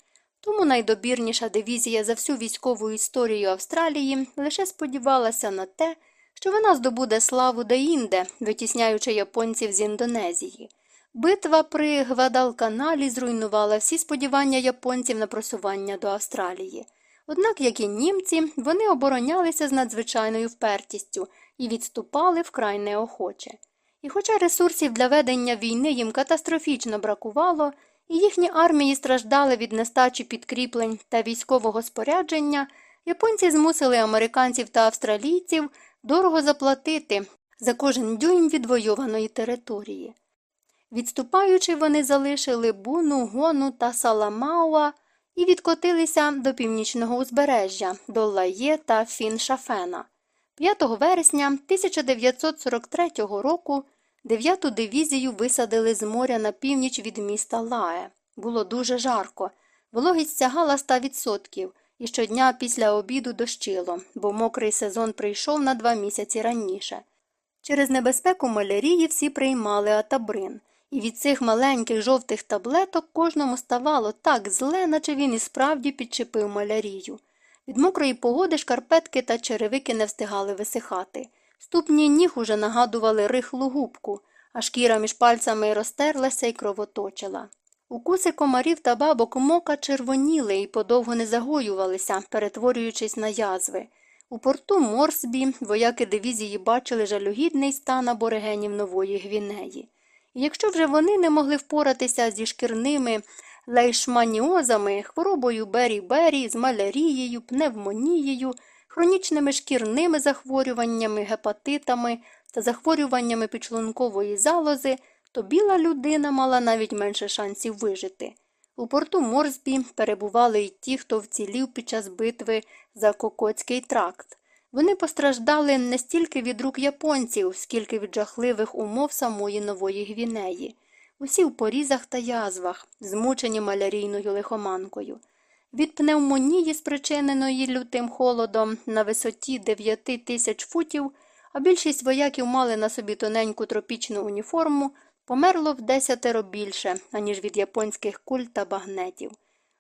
Тому найдобірніша дивізія за всю військову історію Австралії лише сподівалася на те, що вона здобуде славу деінде, витісняючи японців з Індонезії. Битва при Гвадалканалі зруйнувала всі сподівання японців на просування до Австралії. Однак, як і німці, вони оборонялися з надзвичайною впертістю і відступали вкрай неохоче. І хоча ресурсів для ведення війни їм катастрофічно бракувало, їхні армії страждали від нестачі підкріплень та військового спорядження, японці змусили американців та австралійців дорого заплатити за кожен дюйм відвойованої території. Відступаючи, вони залишили Буну, Гону та Саламауа і відкотилися до північного узбережжя, до Лає та Фіншафена. 5 вересня 1943 року 9-ту дивізію висадили з моря на північ від міста Лае. Було дуже жарко, вологість сягала 100%, і щодня після обіду дощило, бо мокрий сезон прийшов на два місяці раніше. Через небезпеку малярії всі приймали атабрин, і від цих маленьких жовтих таблеток кожному ставало так зле, наче він і справді підчепив малярію. Від мокрої погоди шкарпетки та черевики не встигали висихати. Ступні ніг уже нагадували рихлу губку, а шкіра між пальцями розтерлася і кровоточила. Укуси комарів та бабок мокка червоніли і подовго не загоювалися, перетворюючись на язви. У порту Морсбі вояки дивізії бачили жалюгідний стан аборигенів Нової Гвінеї. І якщо вже вони не могли впоратися зі шкірними лейшманіозами, хворобою бері-бері, з малярією, пневмонією, хронічними шкірними захворюваннями, гепатитами та захворюваннями підшлункової залози, то біла людина мала навіть менше шансів вижити. У порту Морсбі перебували й ті, хто вцілів під час битви за Кокотський тракт. Вони постраждали не стільки від рук японців, скільки від жахливих умов самої Нової Гвінеї, усі в порізах та язвах, змучені малярійною лихоманкою. Від пневмонії, спричиненої лютим холодом на висоті 9 тисяч футів, а більшість вояків мали на собі тоненьку тропічну уніформу, померло в десятеро більше, аніж від японських куль та багнетів.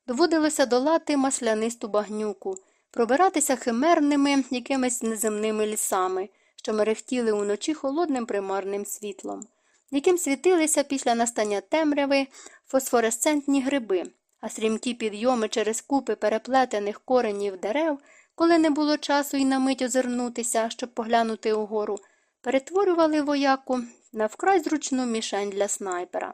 Доводилося долати маслянисту багнюку, пробиратися химерними якимись неземними лісами, що мерехтіли уночі холодним примарним світлом, яким світилися після настання темряви фосфоресцентні гриби, а стрімкі підйоми через купи переплетених коренів дерев, коли не було часу і на мить озирнутися, щоб поглянути угору, перетворювали вояку на вкрай зручну мішень для снайпера.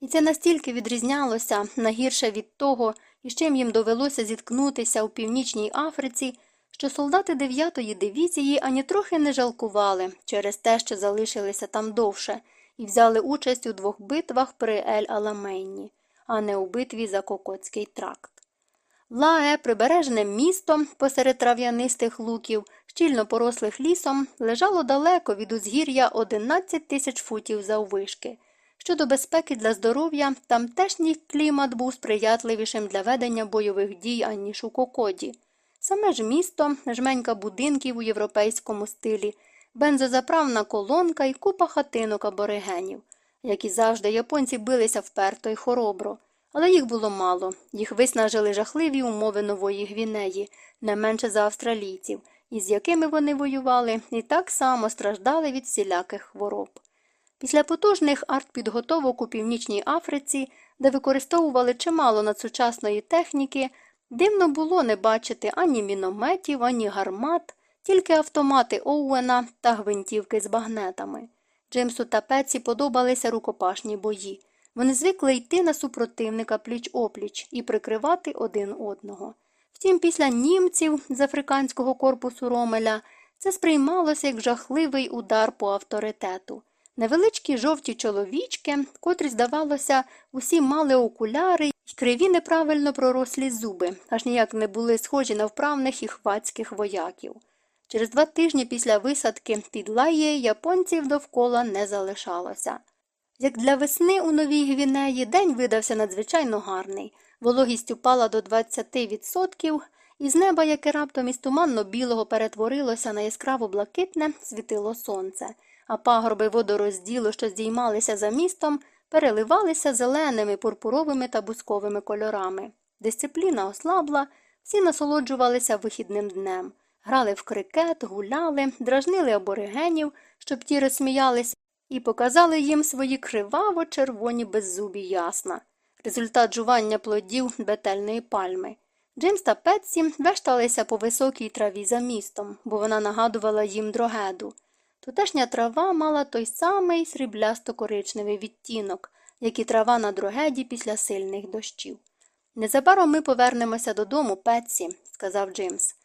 І це настільки відрізнялося нагірше від того, із чим їм довелося зіткнутися у північній Африці, що солдати 9-ї дивізії ані трохи не жалкували через те, що залишилися там довше, і взяли участь у двох битвах при Ель Аламейні, а не у битві за Кокотський тракт. Лаe, прибережне місто посеред трав'янистих луків, щільно порослих лісом, лежало далеко від узгір'я 11 тисяч футів заввишки. Щодо безпеки для здоров'я, тамтешній клімат був сприятливішим для ведення бойових дій, аніж у Кокоді. Саме ж місто, жменька будинків у європейському стилі, бензозаправна колонка і купа хатинок аборигенів. Як і завжди, японці билися вперто й хоробро. Але їх було мало, їх виснажили жахливі умови нової Гвінеї, не менше за австралійців, із якими вони воювали і так само страждали від всіляких хвороб. Після потужних артпідготовок у Північній Африці, де використовували чимало надсучасної техніки, дивно було не бачити ані мінометів, ані гармат, тільки автомати Оуена та гвинтівки з багнетами. Джимсу та Пеці подобалися рукопашні бої. Вони звикли йти на супротивника пліч опліч і прикривати один одного. Втім, після німців з африканського корпусу Ромеля це сприймалося як жахливий удар по авторитету. Невеличкі жовті чоловічки, котрі, здавалося, усі мали окуляри й криві неправильно пророслі зуби, аж ніяк не були схожі на вправних і хвацьких вояків. Через два тижні після висадки під лає японців довкола не залишалося. Як для весни у Новій Гвінеї день видався надзвичайно гарний, вологість упала до 20%, і з неба, яке раптом із туманно-білого перетворилося на яскраво блакитне, світило сонце, а пагорби водорозділу, що здіймалися за містом, переливалися зеленими, пурпуровими та бусковими кольорами. Дисципліна ослабла, всі насолоджувалися вихідним днем, грали в крикет, гуляли, дражнили аборигенів, щоб ті розсміялися, і показали їм свої криваво червоні беззубі ясна, результат жування плодів бетельної пальми. Джимс та Петсі вешталися по високій траві за містом, бо вона нагадувала їм дрогеду. Тутешня трава мала той самий сріблясто-коричневий відтінок, як і трава на дрогеді після сильних дощів. Незабаром ми повернемося додому, Петсі, сказав Джимс.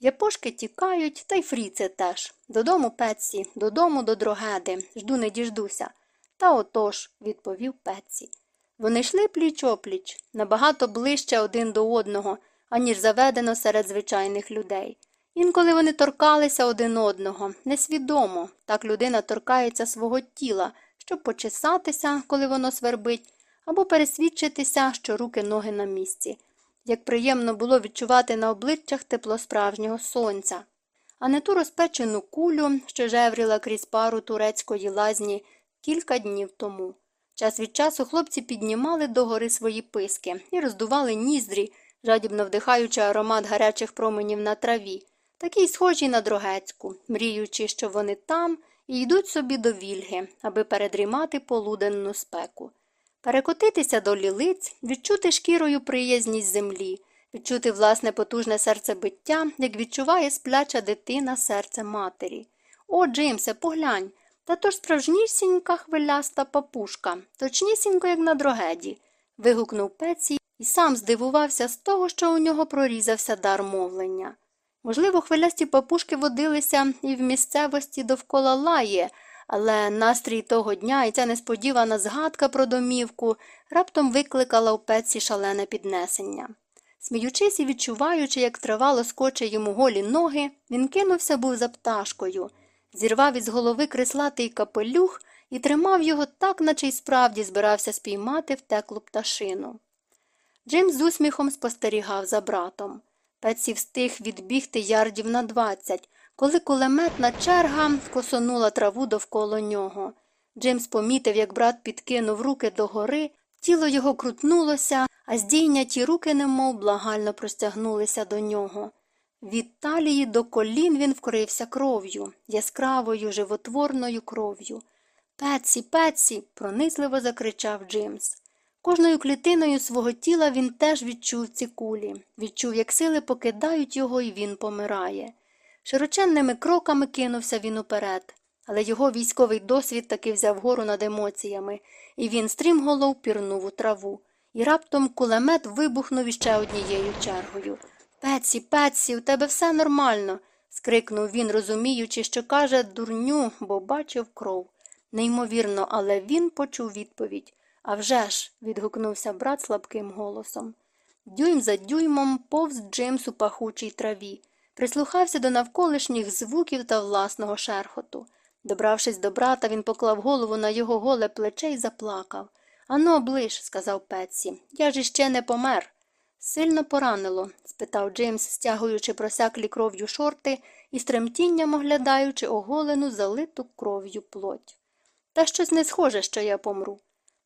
Япошки тікають, та й фріце теж. Додому, Петсі, додому до дрогеди, жду не діждуся. Та отож, відповів Петсі. Вони йшли пліч опліч, набагато ближче один до одного, аніж заведено серед звичайних людей. Інколи вони торкалися один одного, несвідомо, так людина торкається свого тіла, щоб почесатися, коли воно свербить, або пересвідчитися, що руки ноги на місці. Як приємно було відчувати на обличчях тепло справжнього сонця, а не ту розпечену кулю, що жевріла крізь пару турецької лазні кілька днів тому. Час від часу хлопці піднімали догори свої писки і роздували ніздрі, жадібно вдихаючи аромат гарячих променів на траві, такий схожий на дрогецьку, мріючи, що вони там і йдуть собі до вільги, аби передрімати полуденну спеку. Перекотитися до лілиць, відчути шкірою приязність землі, відчути власне потужне серцебиття, як відчуває спляча дитина серце матері. О, Джимсе, поглянь, та то ж справжнісінька хвиляста папушка, точнісінько, як на дрогеді. вигукнув Пеці і сам здивувався з того, що у нього прорізався дар мовлення. Можливо, хвилясті папушки водилися і в місцевості довкола лає, але настрій того дня і ця несподівана згадка про домівку раптом викликала у Пеці шалене піднесення. Сміючись і відчуваючи, як трава скоче йому голі ноги, він кинувся був за пташкою зірвав із голови крислатий капелюх і тримав його так, наче й справді збирався спіймати втеклу пташину. Джим з усміхом спостерігав за братом. Пеці встиг відбігти ярдів на двадцять, коли кулеметна черга косонула траву довкола нього. Джимс помітив, як брат підкинув руки догори, тіло його крутнулося, а здійняті руки, немов благально простягнулися до нього. Від талії до колін він вкрився кров'ю, яскравою, животворною кров'ю. Пеці, пеці, пронизливо закричав Джимс. Кожною клітиною свого тіла він теж відчув ці кулі, відчув, як сили покидають його, і він помирає. Широченними кроками кинувся він уперед, але його військовий досвід таки взяв гору над емоціями, і він стрімголов пірнув у траву, і раптом кулемет вибухнув іще однією чергою. Пеці, Пеці, у тебе все нормально. скрикнув він, розуміючи, що каже дурню, бо бачив кров. Неймовірно, але він почув відповідь. «А вже ж!» – відгукнувся брат слабким голосом. Дюйм за дюймом повз Джимс у пахучій траві, прислухався до навколишніх звуків та власного шерхоту. Добравшись до брата, він поклав голову на його голе плече і заплакав. Ано, оближ, сказав Петсі, я ж іще не помер. Сильно поранило? спитав Джеймс, стягуючи просяклі кров'ю шорти і з тремтінням оглядаючи оголену, залиту кров'ю плоть. Та щось не схоже, що я помру.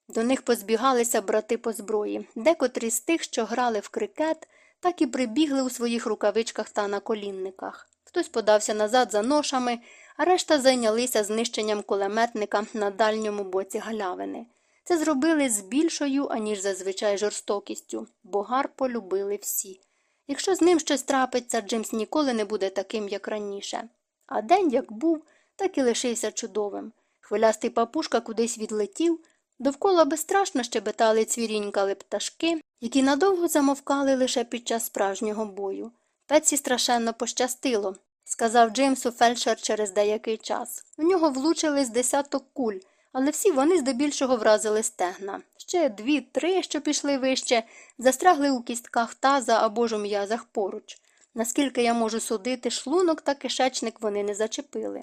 До них позбігалися брати по зброї, декотрі з тих, що грали в крикет, так і прибігли у своїх рукавичках та на колінниках. Хтось подався назад за ношами, а решта зайнялися знищенням кулеметника на дальньому боці галявини. Це зробили з більшою, аніж зазвичай жорстокістю, бо Гарпо любили всі. Якщо з ним щось трапиться, Джимс ніколи не буде таким, як раніше. А день як був, так і лишився чудовим. Хвилястий папушка кудись відлетів, довкола безстрашно щебетали цвірінькали пташки, які надовго замовкали лише під час справжнього бою. Пеці страшенно пощастило, сказав Джеймсу фельдшер через деякий час. У нього влучили з десяток куль але всі вони здебільшого вразили стегна. Ще дві-три, що пішли вище, застрягли у кістках таза або ж у м'язах поруч. Наскільки я можу судити, шлунок та кишечник вони не зачепили.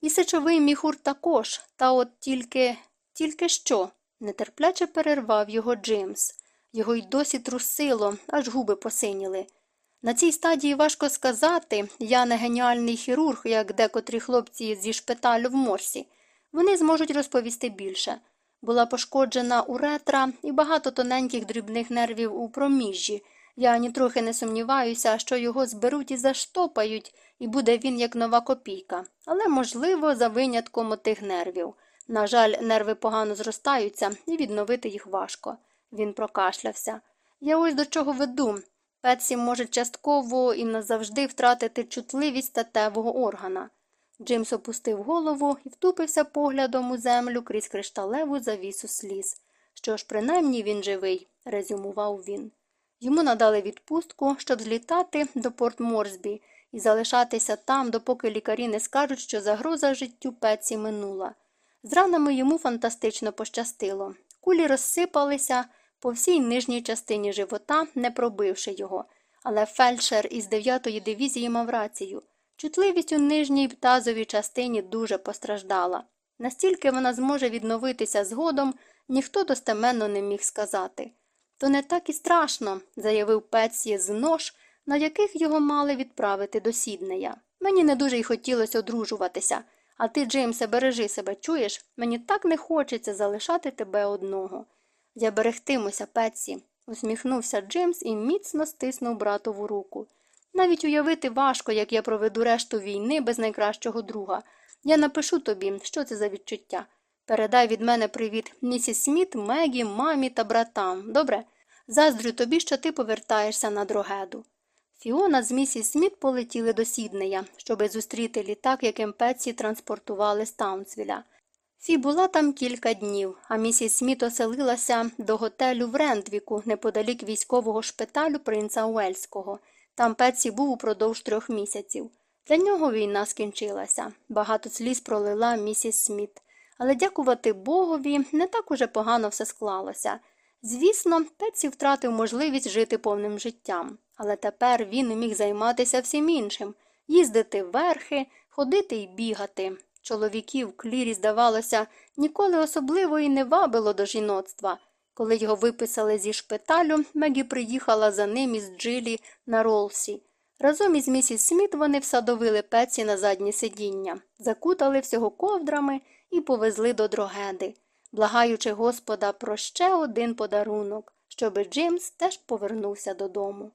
І сечовий міхур також, та от тільки. Тільки що? нетерпляче перервав його Джимс. Його й досі трусило, аж губи посиніли. На цій стадії важко сказати, я не геніальний хірург, як декотрі хлопці зі шпиталю в морсі. Вони зможуть розповісти більше. Була пошкоджена уретра і багато тоненьких дрібних нервів у проміжжі. Я нітрохи не сумніваюся, що його зберуть і заштопають, і буде він як нова копійка. Але, можливо, за винятком отих нервів. На жаль, нерви погано зростаються, і відновити їх важко. Він прокашлявся. Я ось до чого веду. Петсі може частково і назавжди втратити чутливість статевого органа. Джимс опустив голову і втупився поглядом у землю крізь кришталеву завісу сліз. Що ж, принаймні він живий, резюмував він. Йому надали відпустку, щоб злітати до Порт Морсбі і залишатися там, допоки лікарі не скажуть, що загроза життю Петсі минула. З ранами йому фантастично пощастило. Кулі розсипалися по всій нижній частині живота, не пробивши його, але фельдшер із 9-ї дивізії мав рацію. Чутливість у нижній тазовій частині дуже постраждала. Настільки вона зможе відновитися згодом, ніхто достеменно не міг сказати. То не так і страшно, заявив Петсі з нож, на яких його мали відправити до Сіднея. Мені не дуже й хотілося одружуватися, а ти, Джеймсе, бережи себе, чуєш? Мені так не хочеться залишати тебе одного. Я берегтимуся, Петсі, усміхнувся Джеймс і міцно стиснув братову руку. Навіть уявити важко, як я проведу решту війни без найкращого друга. Я напишу тобі, що це за відчуття. Передай від мене привіт місіс Сміт, Мегі, мамі та братам. Добре? Заздрю тобі, що ти повертаєшся на дрогеду. Фіона з місіс Сміт полетіли до Сіднея, щоби зустріти літак, яким Петсі транспортували з Таунсвіля. Фі була там кілька днів, а місіс Сміт оселилася до готелю в Рендвіку, неподалік військового шпиталю принца Уельського. Там Петсі був упродовж трьох місяців. Для нього війна скінчилася. Багато сліз пролила місіс Сміт. Але, дякувати Богові, не так уже погано все склалося. Звісно, Петсі втратив можливість жити повним життям, але тепер він міг займатися всім іншим їздити верхи, ходити і бігати. Чоловіків клірі, здавалося, ніколи особливо і не вабило до жіноцтва. Коли його виписали зі шпиталю, Мегі приїхала за ним із Джилі на Ролсі. Разом із місіс Сміт вони всадовили пеці на заднє сидіння, закутали всього ковдрами і повезли до дрогеди, благаючи Господа про ще один подарунок, щоби Джимс теж повернувся додому.